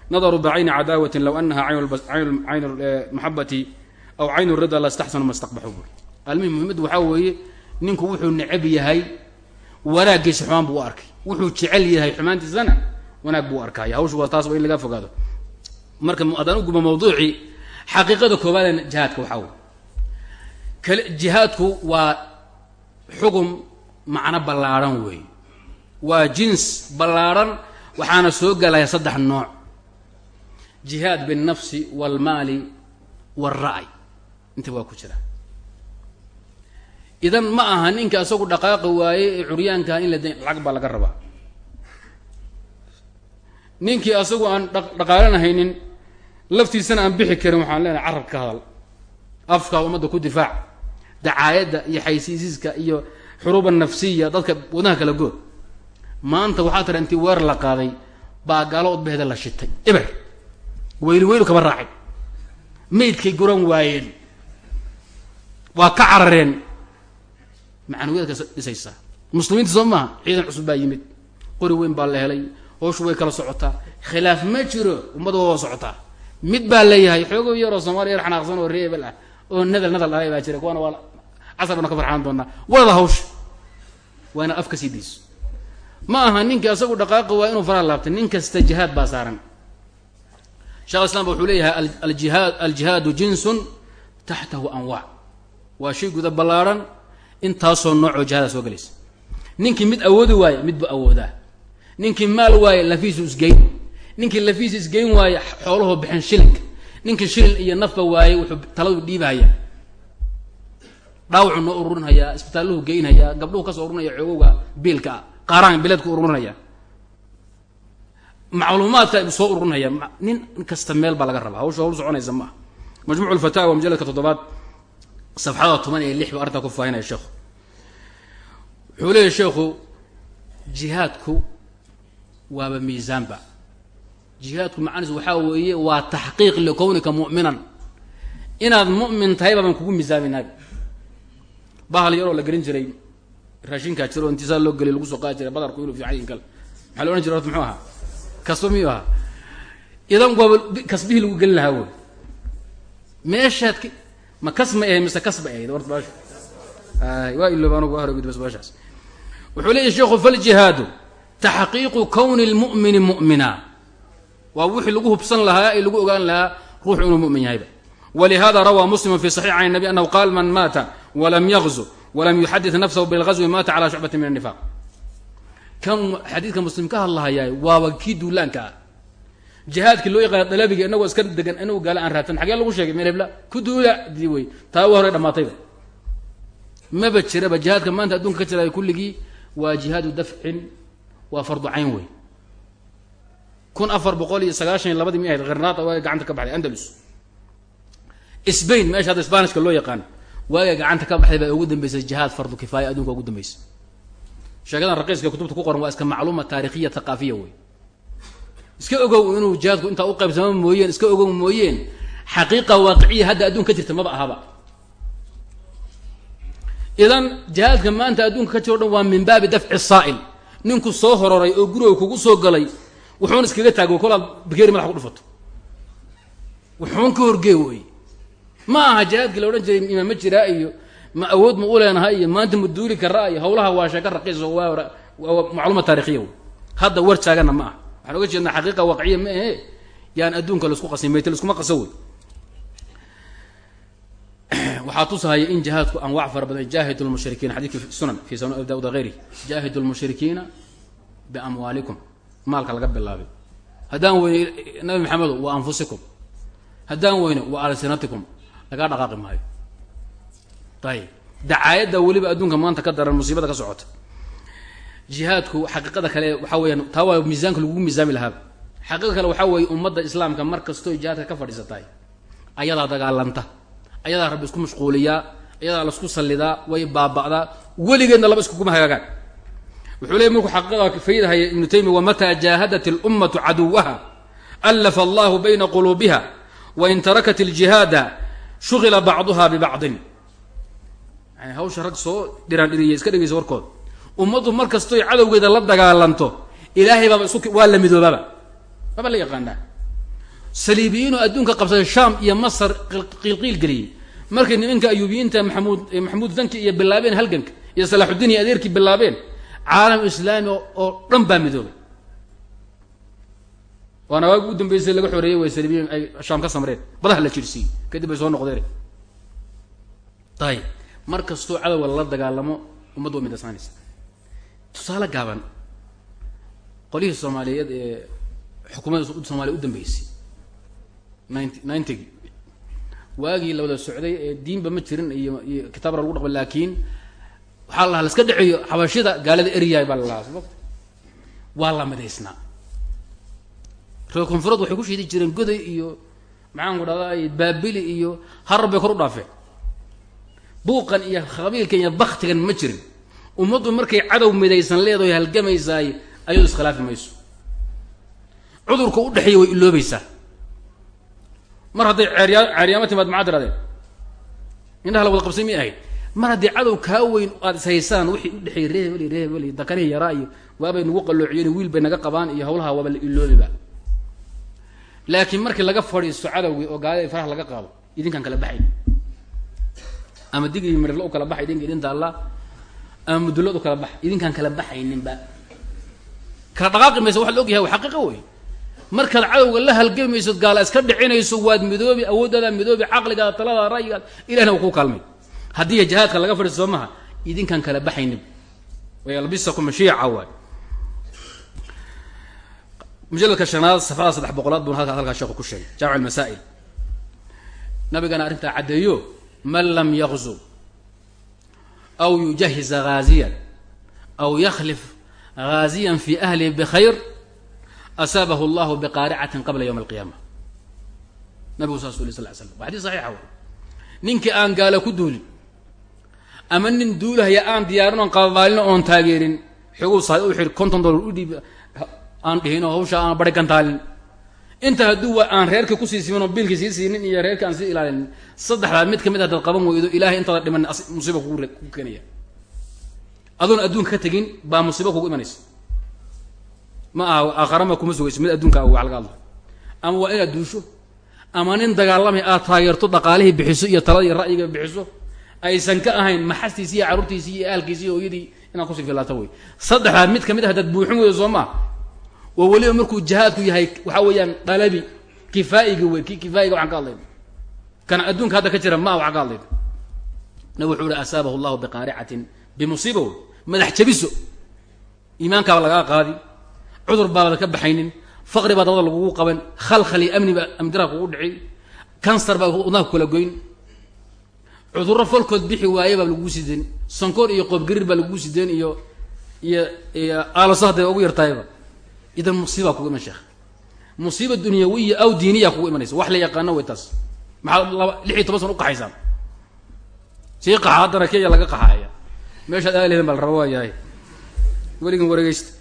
nadaruu bicayni cadaawatin low anaha cayn maxabati aw caynu rida lastaxsanu ma staqbaxu buri almuhim muhimmaddu waxaa weeye ninku wuxuu necab yahay wanaaggiisa xumaan buu u arkay. Wuxuu jecel yahay xumaantiisana wanaag buu arkaya hawshu waa taas waa in laga fogaado. Marka haddaan u guba mawduucii xaqiiqada koobaadee jihaadka waxaa wey kale jihaadku waa xugum macno ballaarhan weeye waa jins ballaarhan waxaana soo gelaya saddex nooc. Jihaad binnafsi waalmaali waalra'y inta waa ku jira idan ma aha ninka isagu dhaqaaqi waaye ee curyaankaha in la da lacag baa laga rabaa. Ninkii asagu aan dhaqaalanahaynin laftiisana aan bixi karin waxaan leenahay carab ka hadal. Afkaa ummadda ku difaac dacaayadda iyo xaysiisiska iyo xuruuba nafsiya dadka wadnaha kala good maanta waxaa tira intii weer la qaaday baa gaalo odbaheeda la shitay. Eber weyli weylu kama raacin. Maydkay guran waayeen. Waa ka carareen macnawiyaadka dhisaysaa muslimiinta soo maaha ciidan cusub baa yimid. Qori weyn baa la helay. Howshu way kala socotaa. Khilaaf ma jiro ummadu waa socotaa. Mid baa leeyahay xoogo yaroo soomaaliya yar xanaaqsan oo reebel ah oo nadal nadal dhalay baa jira. Kuwana waa casar bana ka farxaan doonaa. Wada hawsha waa inaad af ka sii dayso ma aha ninka asagu dhaqaaqi waa inuu faraha laabtay. Nin kasta jihaad baa saaran. Shekh islam wuxuu leeyahay aljihaad aljihaadu jinsun taxtahu anwaac waa shay guda ballaarhan intaasoo noocoo jihaada soo gelaysa. Ninkii mid awoodi waaye midbu awoodaa. Ninkii maal waaye lafiisu isgeyn. Ninkii lafiisu isgeyn waaye xoolahoo bixin shilinka ninkii shilin iyo nafba waayey wuxuu taladu dhiibahaya dhaawacuu noo ururinhayaa isbitaalluhu geynhayaa gabdhuhu ka soo ururinaya xoogowga biilka qaaraan bileedku ururinaya macluumaadka soo ururinhaya nin kasta meel baa laga rabaa. Hawsha hawl soconaysa maaha majmuuc lfataawa mujaladka toddobaad safxada toban iyo lix ba arrintaa ku faahinaya sheekhu wuxuu leeyahy sheekhu jihaadku waaba miisaanba. Jihaadku macanisu waxaa weeye waa taxqiiq likownika mu'minan. Inaad mu'min tahay baabaan kugu miisaaminaaga bahal yaroo la gelin jiray raashinkaa jiro o intisaa loo geliy lagu soo qaadi jiray badarku inuu fiican in kale. Maxaa la ohan jiray horta muxuu ahaa? Kasba miyuu ahaa? Idan waaba kasbihii lagu gelin lahaa wey meeshaad ma kas may ahayd mise kas bay ahayd horta baasha. Waa ilooba anugu waa horogudbas baashaas. Wuxuu leeyahy sheekhu faljihaadu taxqiiqu kowni lmu'mini mu'mina. Waa wixii lagu hubsan lahaa ee lagu ogaan lahaa ruuxu inuu mu'min yahayba walihada rawaa muslimu fi saxiix can nabi anahu qaal man maata walam yagzu walam yuxadid nafsahu bilgazwi maata cala shucbati min anifaq kan xadiidka muslim ka hadlahayaa waaba kii duulaanka ah jihaadkii loo yaqaana dalabiga inagoo iska degan inagu gaala aan raadsan. Xagee lagu sheegay meel hebla? Ku duula dii wey taa wa hore dhamaatayba maba jiraba jihaadka maanta adduunka ka jiraayo kulligii waa jihaadu dafcin waa fardu cayn wey kun afar boqol iyo sagaashan iyo labadii mi ahayd khernaata waa gacanta ka baxday andalus. Sbain meesha hadda sbanishka loo yaqaan waaga gacanta ka baxday baa ugu dambeysay jihaad fardu kifaaya adunka ugu dambeysay sheekadan raqiiska kutubta ku qoran waa iska macluuma taarikhiya thaqaafiya wey iska ogow inuu jihaadku intaa u qaybsamo mooyeen iska ogow mooyeen. Xaqiiqa waaqiciya hadda adduun ka jirta maba ahaba. Idan jihaadka maanta adduunka ka jiro o dhan waa min baabi dafci saa'il. Ninku soo hororay oo guriga kugu soo galay wuxuun iskaga taagay kolaad bakeeri madax ku dhufato. Wuxuun ka horgee wey ma aha jihaadkii la odhan jiray imaama jiraa iyo ma awood ma u leenahay iyo maanta ma duuli karaa iyo hawlaha waa sheeko raqiis oo waa macluumaad taarikhiya wey hadda war taagana ma aha waxaan oga jeednaa xaqiiqa waaqiciya ma ahe. Yaan adduunka la isku qasin mayte laiskuma qaso wey waxaa tusahaya in jihaadku anwac fara badan jaahid lmushrikiina xadidki sunan fi sunan daud hayri jaahid lmushrikiina biamwaalikum maalka laga bilaabay. Haddaan weyne nabi maxamedo wa anfusikum. Haddaan weyne wa alsinatikum. Lagaa dhaqaaqi maayo. Ayib dacaayadda weliba adduunka maanta ka daran musiibada ka socota jihaadku xaqiiqada kale waxaa weyaan taa waa miisaanka lagugu miisaami lahaaba xaqiiqada kale waxaa weeye ummadda islaamka mar kastoo jihaadka ka fadhiisatahay ayadaa dagaalanta ayadaa rabbi isku mashquuliyaa ayadaa la isku sallidaa way baaba'daa weligeedna laba iskuguma hagaagaan. Wuxuu leey markuu xaqiiqada faydahaya ibnu taymiya wamataa jaahadat اlummatu caduwaha allafa allahu bayna quluubiha wain tarakat اljihaada shugila bacduha bibacdin hawsha rag soo dhiraan dhiriya iska dhegeysa warkood ummaddu mar kastoy cadowgeeda la dagaalanto ilaahay baaba isu waa la midoobaaba maba la yaqaanaa. Saliibiyiinoo adduunka qabsaday shaam iyo masar qiilqiil geliyey markay nimanka ayuubiyiinta maxamuud maxamuud danki iyo bilaabeen halganka iyo salaaxudiin iyo adeerkii bilaabeen caalam islaami oo dhan baa midoobay. Waana waagi u dambeysay laga xoreeyey way saliibiyiin ay shaam ka samreen. Badaha la jirsiiyey kadib bay soo noqdeen. Ayib mar kastoo cadowga lala dagaalamo ummaddu waa midasnaanaysa tusaale gaaban qolyihii soomaaliyeed ee xukuumadda soomaliya u dambeysay ninety ninetygii waagii la wada socday ee diinba ma jirin iyo iyo kitaabra lagu dhaqmay laakiin waxaa la lahaa laska dhexeeyo xabashida gaalada eryaay baa la lahaa soo waa la midaysnaa reer koonfureed waxay ku shiidi jireen goday iyo maxaanku dhahdaa baabili iyo harar bay kor u dhaafeen buuqan iyo qabiilkan iyo baktigan ma jirin ummaddu markay cadow midaysan leedahay halgamaysaay ayadu iskhilaafi mayso. Cudurka u dhexeeya way iloobaysaa mar hadday ceeryaa ceeryaamo timaad maxaa tirahdeen indhaha la wada qabsay mi ahayd? Mar haddii cadow kaa weyn aada is haysaan wixii u hebel ree hebel dakanihii yaraa iyo waabay nagu qalloociyeen wiil bay naga qabaan iyo hawlaha waaba la iloobiba laakiin markii laga fadhiisto cadowgii oo gaalada faraha laga qaado idinkaan kala baxay. Ama digii mirlo u kala baxay idinka idinta alla ama mudullad u kala bax idinkaan kala baxayninba. Kala dhaqaaqi maysa waxa la og yahay xaqiiqa wey markaad cadowga la halgamayso gaala iska dhicinayso waad midoobi awooddaada midoobi caqligaada taladaada ra'yigaada ilahna waa kuu kaalmay. Haddii jihaadka laga fadhiisto soo idinkaan kala baxaynin. Wayalbisakum shiica waay. Mujaladka shanaad safxada saddex boqolaad bun halkaa halkaa sheeku ku sheegay jaamic almasaa'il nabigana arrintaa caddeeyo man lam yaqzu aw yujahiza haaziyan aw yakhlif haaziyan fi ahlihi bikhayr asaabahu allahu biqaaricatin qabla ywm alqiyaama nabigu saas uli sal slam waa xadis saxiixa w ninkii aan gaala ku duulin ama nin duulahaya aan diyaarin oon qabamaalino oon taageerin xoguu sahay u xidhi konton dollar u dhiib aan dhihin oo hawsha aan bari kantaalin inta hadduu aan reerka ku sii simin oo biilkii sii siinin iyo reerka aan sii ilaalinin saddexdaa mid ka mid ah dad qaban weydo ilahay intaada dhiman musiiba kugu keenaya. Adoon adduunka ka tegin baa musiiba kugu imanaysa. Ma aha aakharama kuma sugayso mid adduunka a wax laga hadla ama waa inaad duusho ama nin dagaalamay aad taageerto dhaqaalihii bixiso iyo talada iyo ra'yiga bixiso aysan ka ahayn maxastiisi iyo carruurtiisi iyo ahalkiisi hooyadii inaad ku sii filaato wey saddexdaa mid ka mid ah hadaad buuxin weydo soo maa waa weliba markuu jihaadku yahay waxaa weeyaan dalabi kifaa'iga wey ki kifaa'iga waxaan ka hadlayna kana adduunka hadda ka jira ma waxaan ka hadlayna nabig wuxuu uhi asaabahu llahu biqaaricatin bimusiiba wey madax jabiso iimaankaaba lagaa qaadi cudur baabada ka baxaynin faqri baa dabada lagugu qaban khalkhal iyo amni baa amdiraha kugu dhici kansar baa wadnaha kula goyn. Cudurro folkood bixi waaye baa lagugu sideen sankoor iyo qoobgariir baa lagugu sideen iyo iyo iyo aalaso hadday ugu yartahayba idan musiibaa kugu iman sheekh. Musiiba dunyawiya aw diiniya kugu imanaysa. Wax la yaqaano way taas. Maxaad laba lix iyo toban sana uqaxaysaan sii qaxa haddana kenya laga qaxaaya. Meeshaad aalehen baa la raba waayahay weligin wareegeysta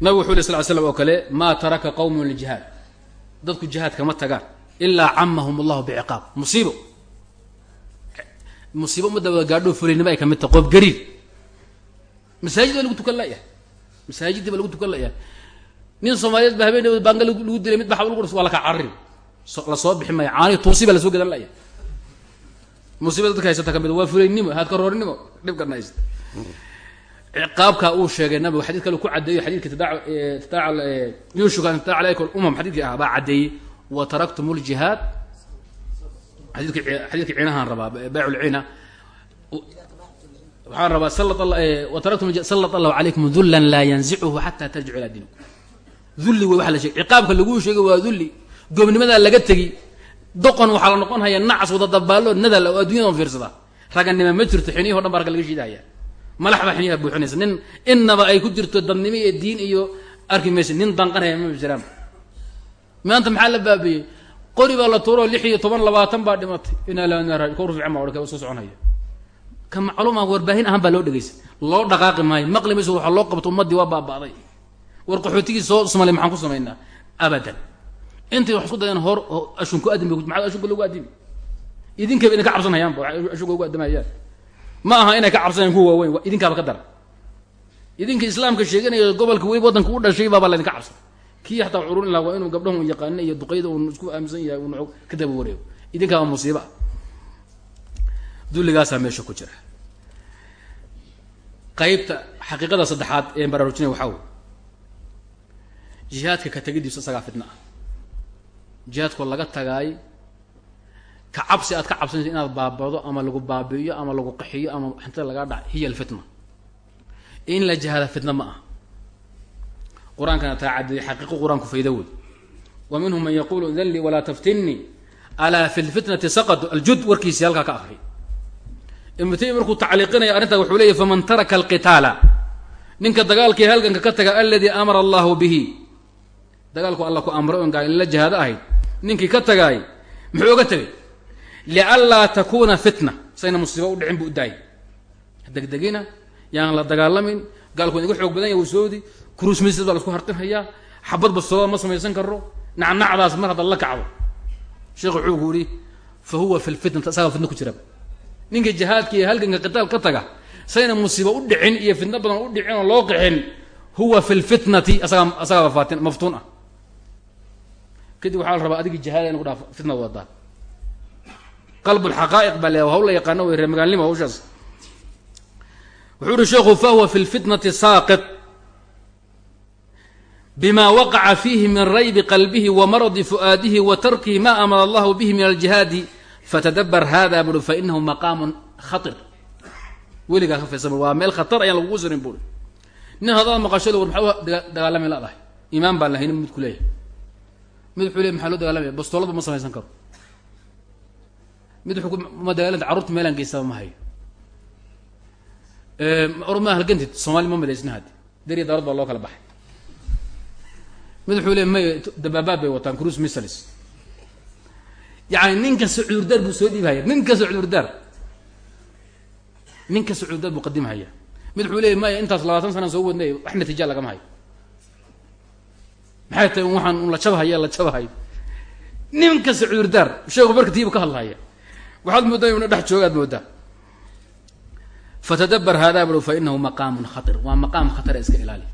nabig wuxu uli sal ly slam oo kale maa taraka qawmun ljihaad dadku jihaad kama tagaan ilaa camahum allahu biciqaab musiibo. Musiibo ummadda wada gaadho fulinimo ay ka mid tahay qoobgariir masaajid baa lagu tukan layahay masaajidii baa lagu tukan layahay nin soomaaliyeed ba habeen baanga lagu dilay mid ba xabal gu waa laka carari la soo bixi maya caani tuusi baa la soo gadan layahay musiibada dadka haysata ka mid waa fulaynimo haadka roorinimo dhibkana haysta ciqaabka uu sheegay nabigu xadid kale ku caddeeyo xadidka yuushuka tadac alaykum umam xadidkii ah baa caddeeyey wa taraktum ljihaad xadidki xadidka ciinahaan rabaa bayc lciina waxaan rabaa wa taraktum sallat allahu calaykum dullan laa yanzicuhu xataa tarjicu ilaa diinikum dulli wey waxa la sheegay ciqaabka laguu sheegay waa dulli goobnimadaa laga tegi. Doqon waxaa la noqon haya nacas wada dabaallo nadal oo addunyada fiirsada. Raganima ma jirto xiniyaho dhan baa ragga laga shiidahaya malax baa xiniyaha buuxinaysa nin innaba ay ku jirto dadnimo iyo diin iyo arki maysa nin danqanaya ma jiraan. Maanta maxaa la baabiyey qori baa la tuuro lix iyo toban labaatan baa dhimatay. Inaa la kor fiican baa odhan soo soconaya ka macluuma warbaahin ahaan baa loo dhegeysa loo dhaqaaqi maayo. Maqli mayso waxaa loo qabto ummaddii waa baaba'day war qaxootigii soo somalay maxaan ku samaynaa abadan. Intay wax isku dayeen hor ashunku adimi maxaa ashunka lagu adimi idinkaba inay ka cabsanayaanba ashunka ugu adimayaan ma aha inay ka cabsanayaan kuwa waaweyn idinkaaba ka dara idinka islaamka sheeganaya gobolka weli waddanka u dhashay baabaa laydinka cabsan. Kii xataa cururin laha waa inuu gabdhahu yaqaana iyo duqayda uun isku aaminsan yahay uun ka daba wareego. Idinkaaba musiiba dulligaasaa meesha ku jira. Qaybta xaqiiqada saddexaad ee baraarujinaya waxaa wey jihaadka ka tegidiisu isagaa fitna ah. Jihaadkoo laga tagaay ka cabsi aad ka cabsanaysa inaad baabado ama lagu baabi'iyo ama lagu qaxiyo ama xantada lagaa dhac hiya alfitna. In la jihaada fitna ma ah qur'aankana taa caddeeyay xaqiiqo qur'aanku faydo wey wa minhum man yaqulu idan lii walaa taftinnii alaa fi lfitnati saqadu aljud warkiisii halkaa ka akri ibnu taymiya markuu tacliiqinaya arrintaa wuxuu leeyahy faman taraka alqitaala. Ninka dagaalkii halganka ka taga aladii amara allahu bihi. Dagaalku alla ku amray on la jihaado ahayd ninkii ka tagaay muxuu oga tegay lianlaa takuuna fitna. Sayna musiibo u dhicin buu daayay. Degdegina yaan la dagaalamin gaalku inaga xoog badan yahay wasoodi kuruusmaysid baa la isku hartinhayaa xabad bastooda ma samaysan karo nacnacdaas mar hadda la kacdo. Sheekh wuxuu ku yihi fa huwa fi lfitnati asagaa fitna ku jiraba ninka jihaadka iyo halganka qitaal ka taga sayna musiibo u dhicin iyo fitno badan u dhicin oo loo qixin huwa fi lfitnati asagaa asagaaba faatin maftuun ah. Kadib waxaa la rabaa adigii jihaada inu ku dhaa fitna wadaa. Qalb lxaqaa'iq baa le hawl la yaqaano wey reer magaalnimo hawshaas. Wuxuu uhi sheekhu fahuwa fi lfitnati saaqit bima waqaca fiihi min raybi qalbihi wa maradi fu'aadihi wa tarkihi ma amara allahu bihi min aljihaadi fatadabar hada bui fainahu maqaamun khair weligaa ka fiirsama waa meel khatar ayaan lagugu sirin buui nin haddaad maqasho war maxaa dagaalami ladahay iimaan baan lahaynin mid ku leeyahay mid wuxuu leey maxaa loo dagaalamaya bastooladba ma samaysan karo mid wuxuu madaalada carruurta meelaan geystaba ma hayo ormaa halgantid soomaali ma madaysna haddi dariya dawlad baa loo kala baxay mid wuxuu leey may dabaabaad bay wataan cruise missiles yani nin kasta cudurdaar buu soo dhiibhaya nin kasta cudurdaar nin buu qadimhaya mid wuxuu leeyay maya intaas labaatan sana soo wadnay wax natiija lagama hayo. Maxay tahay waxaan un la jabhaya la jabhayo nin kasta cudurdaar sheeku marka ka hadlahaya waxaad mooddaa una dhex joogaad mooddaa fatadabar hada bal fa maqaamun khatir. Waa maqaam khatara iska ilaali.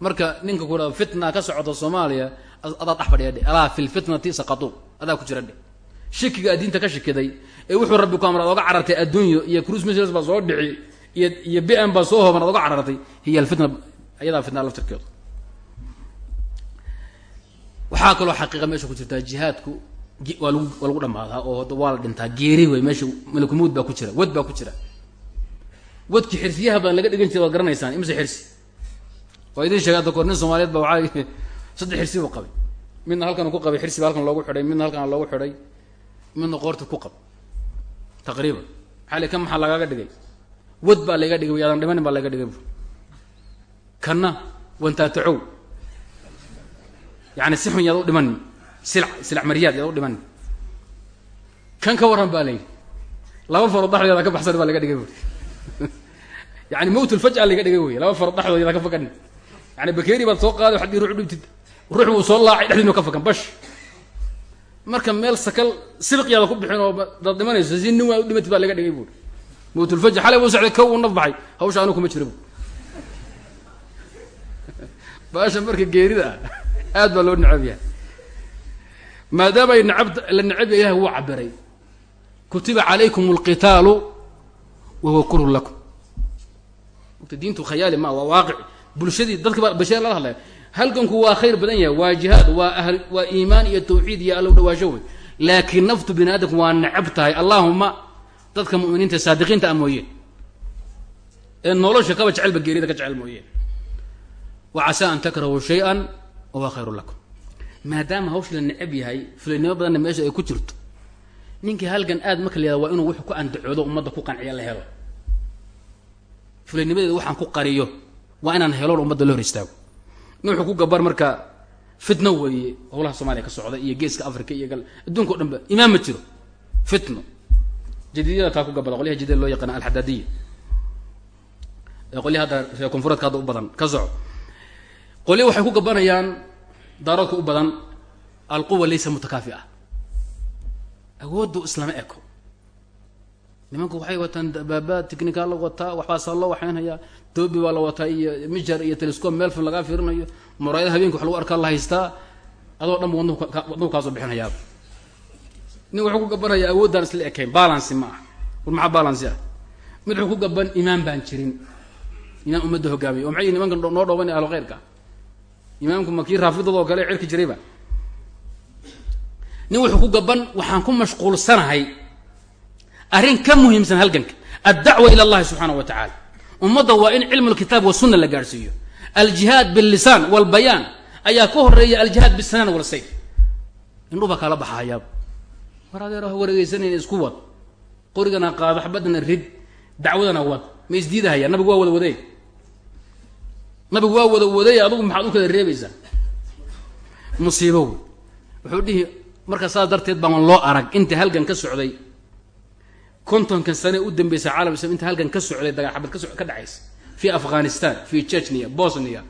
Marka ninka ku haa fitna ka socota soomaaliya adaa dhex fadhiya dhe alaa fi lfitnati saqatu. Adaa ku jira dhe shikiga diinta ka shikiday ee wuxuu rabbi ku amra ad oga carartay adduunyo iyo cruise missiles baa soo dhici iyo iyo bn baa soo hooban ad oga carartay hiya alfitna ayadaa fitna laftirkeedu waxaa kaloo xaqiiqa meesha ku jirtaa jihaadku waa lagu waa lagu dhamaadaa oo waa la dhintaa geeri wey meesha malakumuud baa ku jira wad baa ku jira. Wadki xirsiyaha badan laga dhigan jira waad garanaysaan imse xirsi? Waa idin sheega hadda kor nin soomaaliyeed ba waxaa saddex xirsi buu qabay. Midna halkan ku qabay xirsi ba halkan loogu xidhay midna halkan loogu xidhay midna qoorta ku qab taqriiban. Maxaa kan maxaa lagaaga dhigay? Wad baa layga dhigay yaadan dhimanin baa layga dhigay kanna wantaatacow. Yani si xun yaad u dhimanin sila silac mariyaad yaad u dhimanin. Kan ka warran baa layidhi laba faro daxdeeda ka baxsan baa laga dhigay bui yani mawt lfaj'a laga dhigay wey laba faro daxdood yadaa ka fakan yani bakeri baad soo qaaday waxad ruux dhibtid ruux buu soo laacay dhexdiinu ka fakan bash marka meel sakal sibqiyaada ku bixin oo daad dhimanayso si nin waa u dhimatid baa laga dhigay buuri mawtulfajr xalay buu socday kow u naf baxay hawsha anu kuma jira bu baasha marka geerida ah aad baa loo necab yahay. Maadaama ay nacab la necab yahay ilahay wuu cabiray kutiba calaykum alqitaalu wa huwa kurhun lakum. Diintu khayaali ma waa waaqici bulshadii dadka baa bashar lala hadlaya halganku waa khayr badan yahay waa jihaad waa ahl waa iimaan iyo tawxiid iyo allow dhawaasho wey. Laakiin naftu bini aadamku waa necab tahay. Allahuma dadka mu'miniinta saadiqiinta a mooyeen ee nolosha kaba jecelba geerida ka jecel mooyeen wa casaa an takrahuu shay-an wa huwa khayrun lakum. Maadaama hawsha la necab yahay fulinimo badanna meesha ay ku jirto ninkii halgan aad marka la yahada waa inuu wuxuu ku andacoodo ummadda ku qanciya la helo. Fulinimadeeda waxaan ku qariyo waa inaan heloon ummadda la hor istaago nin wuxuu ku gabar marka fitno weeye howlaha soomaaliya ka socda iyo geeska africa iyo adduunka o dhan ba imaan ma jiro. Fitno. Jadiidyada taa ku gabada qolyaha jadiida loo yaqaana alxadaadiya qolyaha hadda reer koonfureedka hadda u badan ka soco. Qolya waxay ku gabanayaan daaradka u badan alquwa laysa mutakaafi ah awooddu islama eko nimanku waxay wataan dabaabaad technikaa la wataa waxbaasaa loo waxaynhayaa doobi baa la wataa iyo mijar iyo telescope meel fun lagaa fiirinayo muraayada habeenka wax lagu arkaa la haystaa adoo dhan wadnuhu kaasoo bixinayaaba nin wuxuu ku gabanaya awoodaan isla ekayn balancy ma ah war maxaa balancy ah? Mid wuxuu ku gaban imaan baan jirin. Imaam ummadda hogaamiya oo maxay nimanka noo dhoobanay ahlu khayrka? Imaamku ma raafidadoo kale cirki jirayba nin wuxuu ku gaban waxaan ku mashquulsanahay arrin ka muhiimsan halganka. Addacwa ila allahi subxaana wa tacaala ummadda waa in cilmu lkitaab wasunna la gaadhsiiyo aljihaad billisaan walbayaan ayaa ka horreeya aljihaad bisanaan walsayf. Indhuba kala baxahayaaba war adeer ha wareegeysanayna isku wad. Qorigana qaado xabadana rid. Dacwadana wad. Ma isdiidahayaan nabigu waa wada waday. Nabigu waa wada waday adugu maxaad u kala reebaysaa? Musiibo wey wuxuu dhihi marka saas darteed baan loo arag. Inta halgan ka socday kontonkan sane u dambeysay caalam islam inta halkan ka socday dagaal xabad ka ka dhacaysa fii afghanistan fii chechnia bosnia.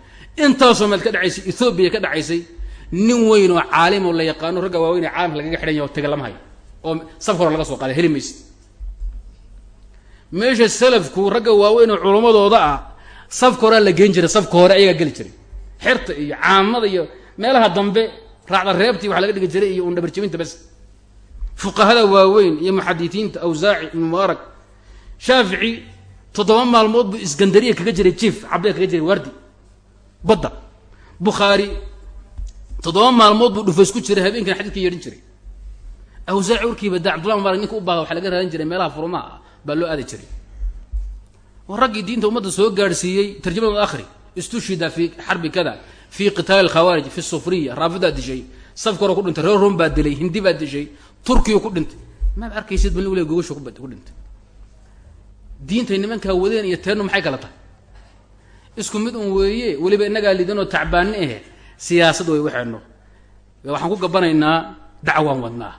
Intaasoo meel ka dhacaysay ethoobiya ka dhacaysay nin weyn oo caalim oo la yaqaano ragga waaweyn ee caalamka lagaga xidhan yahay oo taga lama hayo oo safka hore laga soo qaaday heli maysa meesha salafku ragga waaweyn oo culammadooda ah safka horea la geen jiray safka hore ayagaa geli jiray. Xerta iyo caamada iyo meelaha dambe raacda reebtii waxa laga dhigi jiray iyo undhabarjebinta bas fuqahada waaweyn iyo muxadisiinta awsaaci mubaarak shaafici toddoba maalmood buu iskandariya kaga jiray jief cabdee kaga jiray waardi badda bukhaari toddoba maalmood buu dhufays ku jiray habeenkan xadiidka yeedhin jiray. Awsaaci warkiiba da cabdullah mubaarak ninka u baahda waxaa laga raadin jiray meelaha furumaha ah baa loo aadi jiray. Oo raggii diinta ummadda soo gaadhsiiyey tarjamadooda akhri istushhida fi xarbi kada fii qitaali alkhawaarij fi sufriya raafidaa dishay safka hore ku dhintay reer rom baa dilay hindi baa dishay turkiyu ku dhintay. Maad arkaysid bal waliga gogasha ku dhintay. Diintay nimankaa wadeen iyo teennu maxay kala tahay? Isku mid un weeye weliba innagaa lidanoo tacbaani ahe siyaasad way waxayno waxaan ku gabanaynaa dacwaan wadnaa.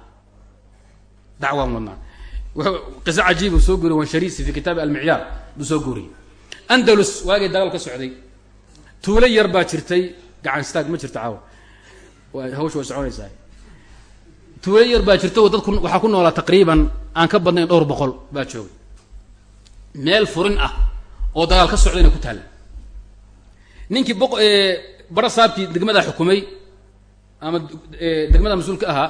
Dacwaan wadnaa. Qiso cajiib soo guriy wansharisi fi kitaabi almicyaar buu soo guuriyey andalus waagii dagaal ka socday. Tuulo yar baa jirtay gacan staag ma jirto caawa. Hawsha way soconaysaa tuulo yar baa jirta oo dadku waxaa ku noolaa taqriiban aan ka badnayn dhowr boqol baa joogay. Meel furin ah oo dagaal ka socdayna ku taalla ninkii boq bara saabkii degmada xukumay ama degmada mas'uulka ahaa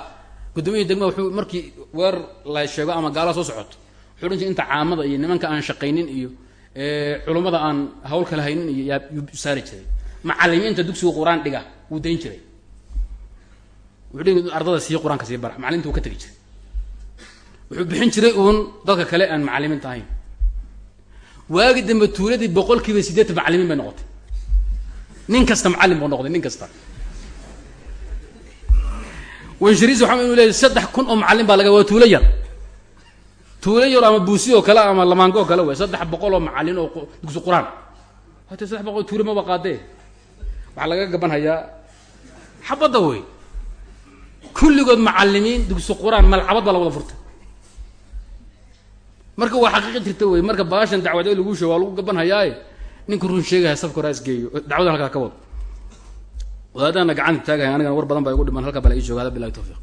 gudoomiyihii degmada wuxuu markii weer la sheego ama gaala soo socoto wuxuu odhan jiray inta caamada iyo nimanka aan shaqaynin iyo culummada aan hawl kala haynin iyo yaa saari jiray. Macalimiinta dugsiga qur'aan dhiga wuu dayn jiray wuxuu ardada sii qur'aanka sii bara macaliminta wuu ka tegi jiray. Wuxuu bixin jiray uun dadka kale aan macalimiinta ahayn. Waagi dambe tuuladii boqol kiiba siddeetan macalimiin bay noqotay. Nin kasta macallim buu noqday nin kasta. Wanshariis waxaa inu leeyahy saddex kun oo macallin baa laga waa tuulo yar. Tuulo yar ama buusi oo kale ama lamaango kale wey saddex boqol oo macallin oo dugsi qur'aan. Hata saddex boqol tuulo maba qaadee waxaa laga gaban hayaa xabadda wey kulligood macallimiin dugsi qur'aan malcabad baa la wada furtay. Marka waa xaqiiqi jirta wey marka baashan dacwad ee lagu sheego waa lagu gaban hayaaye ninku run sheegaya safka hore isgeeyo dacwadan halkaa ka wado wadaadana gacanta taagahay anigana war badan baa igu dhiman halka bala ii jooga hada bilahi tawfiiq